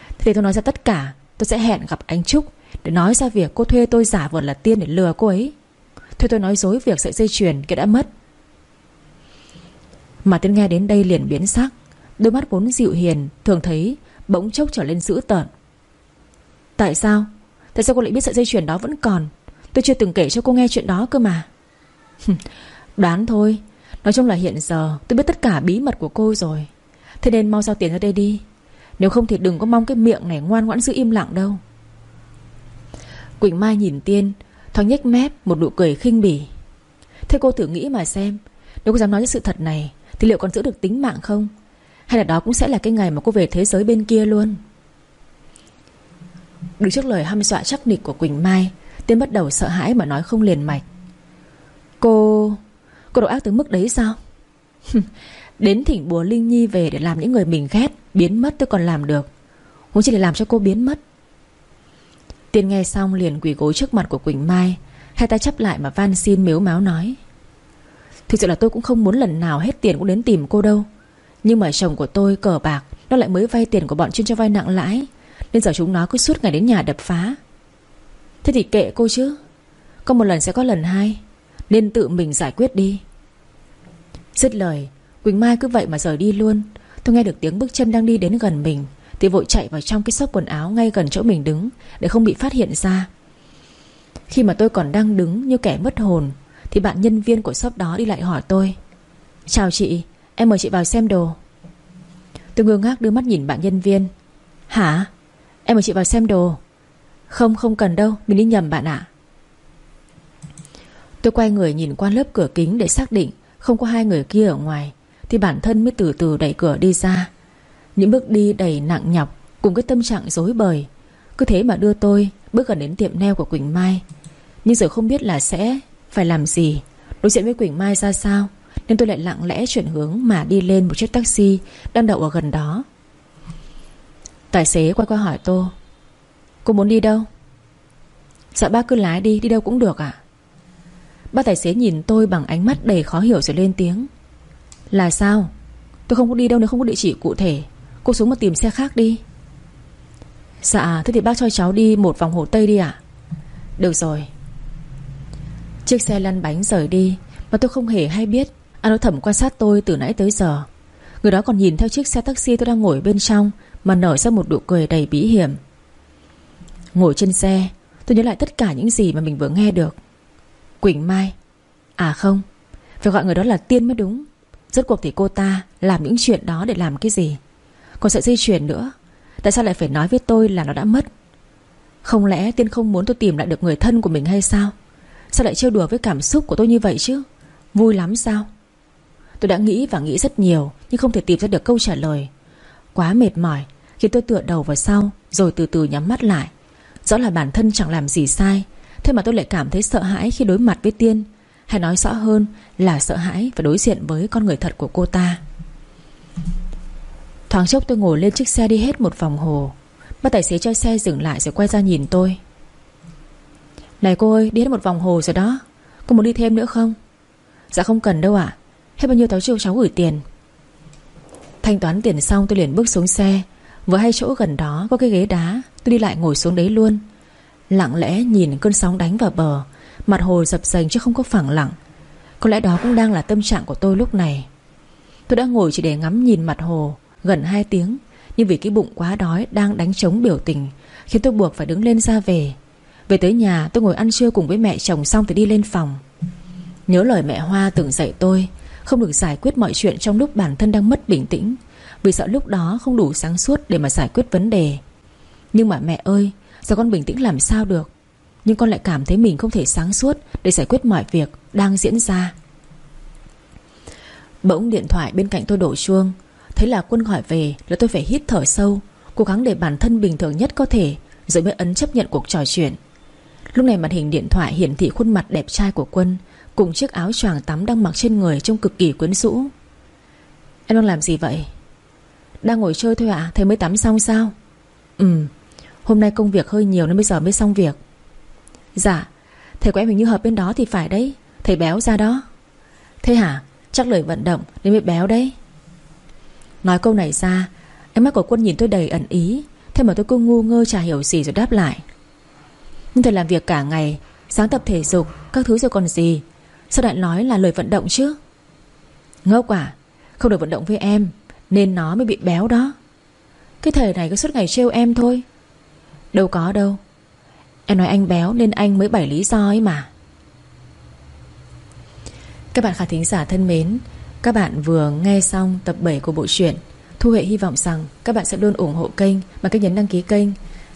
S1: Thế thì tôi nói ra tất cả, Tôi sẽ hẹn gặp anh Trúc Để nói ra việc cô thuê tôi giả vờ là Tiên để lừa cô ấy. Thuê tôi nói dối việc sợi dây chuyền kia đã mất. Mà Tiên nghe đến đây liền biến sắc. Đôi mắt vốn dịu hiền, Thường thấy bỗng chốc trở lên dữ tợn. Tại sao? Tại sao cô lại biết sợi dây chuyền đó vẫn còn? Tôi chưa từng kể cho cô nghe chuyện đó cơ mà. Đoán thôi. Nói chung là hiện giờ tôi biết tất cả bí mật của cô rồi. Thế nên mau giao tiền ra đây đi. Nếu không thì đừng có mong cái miệng này ngoan ngoãn giữ im lặng đâu. Quỳnh Mai nhìn Tiên, Thoáng nhếch mép, một nụ cười khinh bỉ. Thế cô thử nghĩ mà xem, Nếu cô dám nói những sự thật này thì liệu còn giữ được tính mạng không? Hay là đó cũng sẽ là cái ngày mà cô về thế giới bên kia luôn? Đứng trước lời hăm dọa chắc nịch của Quỳnh Mai, Tiên bắt đầu sợ hãi mà nói không liền mạch. Cô... Cô độc ác tới mức đấy sao? Đến thỉnh bùa Linh Nhi về Để làm những người mình ghét, Biến mất tôi còn làm được. Huống chỉ để làm cho cô biến mất. Tiên nghe xong liền quỳ gối trước mặt của Quỳnh Mai, Hai tay chấp lại mà van xin miếu máu nói. Thực sự là tôi cũng không muốn lần nào hết tiền cũng đến tìm cô đâu. Nhưng mà chồng của tôi cờ bạc, Nó lại mới vay tiền của bọn chuyên cho vay nặng lãi. Nên giờ chúng nó cứ suốt ngày đến nhà đập phá. Thế thì kệ cô chứ. Có một lần sẽ có lần hai. Nên tự mình giải quyết đi. Dứt lời, Quỳnh Mai cứ vậy mà rời đi luôn. Tôi nghe được tiếng bước chân đang đi đến gần mình, Thì vội chạy vào trong cái shop quần áo Ngay gần chỗ mình đứng, Để không bị phát hiện ra. Khi mà tôi còn đang đứng như kẻ mất hồn thì bạn nhân viên của shop đó đi lại hỏi tôi. Chào chị, Em mời chị vào xem đồ. Tôi ngơ ngác đưa mắt nhìn bạn nhân viên. Hả? Em mời chị vào xem đồ. Không không cần đâu, Mình đi nhầm bạn ạ. Tôi quay người nhìn qua lớp cửa kính để xác định Không có hai người kia ở ngoài, Thì bản thân mới từ từ đẩy cửa đi ra. Những bước đi đầy nặng nhọc Cùng cái tâm trạng dối bời, Cứ thế mà đưa tôi bước gần đến tiệm neo của Quỳnh Mai. Nhưng giờ không biết là sẽ phải làm gì? Đối diện với Quỳnh Mai ra sao? Nên tôi lại lặng lẽ chuyển hướng mà đi lên một chiếc taxi Đang đậu ở gần đó. Tài xế quay qua hỏi tôi, Cô muốn đi đâu? Dạ bác cứ lái đi Đi đâu cũng được ạ. Bác tài xế nhìn tôi bằng ánh mắt đầy khó hiểu rồi lên tiếng, Là sao? Tôi không có đi đâu nếu không có địa chỉ cụ thể. Cô xuống mà tìm xe khác đi. Dạ thế thì bác cho cháu đi một vòng Hồ Tây đi ạ. Được rồi. Chiếc xe lăn bánh rời đi, Mà tôi không hề hay biết. Anh nói thẩm quan sát tôi từ nãy tới giờ. Người đó còn nhìn theo chiếc xe taxi tôi đang ngồi bên trong, Mà nở ra một nụ cười đầy bí hiểm. Ngồi trên xe, Tôi nhớ lại tất cả những gì mà mình vừa nghe được. Quỳnh Mai. À không, Phải gọi người đó là Tiên mới đúng. Rốt cuộc thì cô ta làm những chuyện đó để làm cái gì? Còn sợi dây chuyền nữa, Tại sao lại phải nói với tôi là nó đã mất? Không lẽ Tiên không muốn tôi tìm lại được người thân của mình hay sao? Sao lại trêu đùa với cảm xúc của tôi như vậy chứ? Vui lắm sao? Tôi đã nghĩ và nghĩ rất nhiều, Nhưng không thể tìm ra được câu trả lời. Quá mệt mỏi Khi tôi tựa đầu vào sau, Rồi từ từ nhắm mắt lại. Rõ là bản thân chẳng làm gì sai, Thế mà tôi lại cảm thấy sợ hãi khi đối mặt với Tiên. Hay nói rõ hơn là sợ hãi Và đối diện với con người thật của cô ta. Thoáng chốc tôi ngồi lên chiếc xe đi hết một vòng hồ. Bác tài xế cho xe dừng lại rồi quay ra nhìn tôi. Này cô ơi, đi hết một vòng hồ rồi đó. Cô muốn đi thêm nữa không? Dạ không cần đâu ạ. Hết bao nhiêu táo chiêu cháu gửi tiền. Thanh toán tiền xong tôi liền bước xuống xe. Vừa hay chỗ gần đó có cái ghế đá, Tôi đi lại ngồi xuống đấy luôn. Lặng lẽ nhìn cơn sóng đánh vào bờ, Mặt hồ dập dềnh chứ không có phẳng lặng. Có lẽ đó cũng đang là tâm trạng của tôi lúc này. Tôi đã ngồi chỉ để ngắm nhìn mặt hồ, Gần 2 tiếng, Nhưng vì cái bụng quá đói đang đánh trống biểu tình, Khiến tôi buộc phải đứng lên ra về. Về tới nhà, tôi ngồi ăn trưa cùng với mẹ chồng xong thì đi lên phòng. Nhớ lời mẹ Hoa từng dạy tôi, Không được giải quyết mọi chuyện trong lúc bản thân đang mất bình tĩnh, Vì sợ lúc đó không đủ sáng suốt để mà giải quyết vấn đề. Nhưng mà mẹ ơi, Giờ con bình tĩnh làm sao được? Nhưng con lại cảm thấy mình không thể sáng suốt Để giải quyết mọi việc đang diễn ra. Bỗng điện thoại bên cạnh tôi đổ chuông. Thấy là quân gọi về là tôi phải hít thở sâu, Cố gắng để bản thân bình thường nhất có thể, Rồi mới ấn chấp nhận cuộc trò chuyện. Lúc này màn hình điện thoại hiển thị khuôn mặt đẹp trai của quân, Cùng chiếc áo choàng tắm đang mặc trên người Trông cực kỳ quyến rũ. Em đang làm gì vậy? Đang ngồi chơi thôi ạ à? Thầy mới tắm xong sao? Ừ Hôm nay công việc hơi nhiều nên bây giờ mới xong việc. Dạ Thầy của em hình như hợp bên đó thì phải đấy, Thầy béo ra đó. Thế hả? Chắc lời vận động nên mới béo đấy. Nói câu này ra, Ánh mắt của quân nhìn tôi đầy ẩn ý, Thế mà tôi cứ ngu ngơ chả hiểu gì rồi đáp lại. Nhưng tôi làm việc cả ngày, Sáng tập thể dục, Các thứ rồi còn gì? Sao lại nói là lời vận động chứ? Ngốc à Không được vận động với em, Nên nó mới bị béo đó. Cái thời này cứ suốt ngày trêu em thôi. Đâu có đâu. Em nói anh béo nên anh mới bảy lý do ấy mà. Các bạn khán thính giả thân mến, Các bạn vừa nghe xong tập 7 của bộ truyện Thu Hệ hy vọng rằng các bạn sẽ luôn ủng hộ kênh bằng cách nhấn đăng ký kênh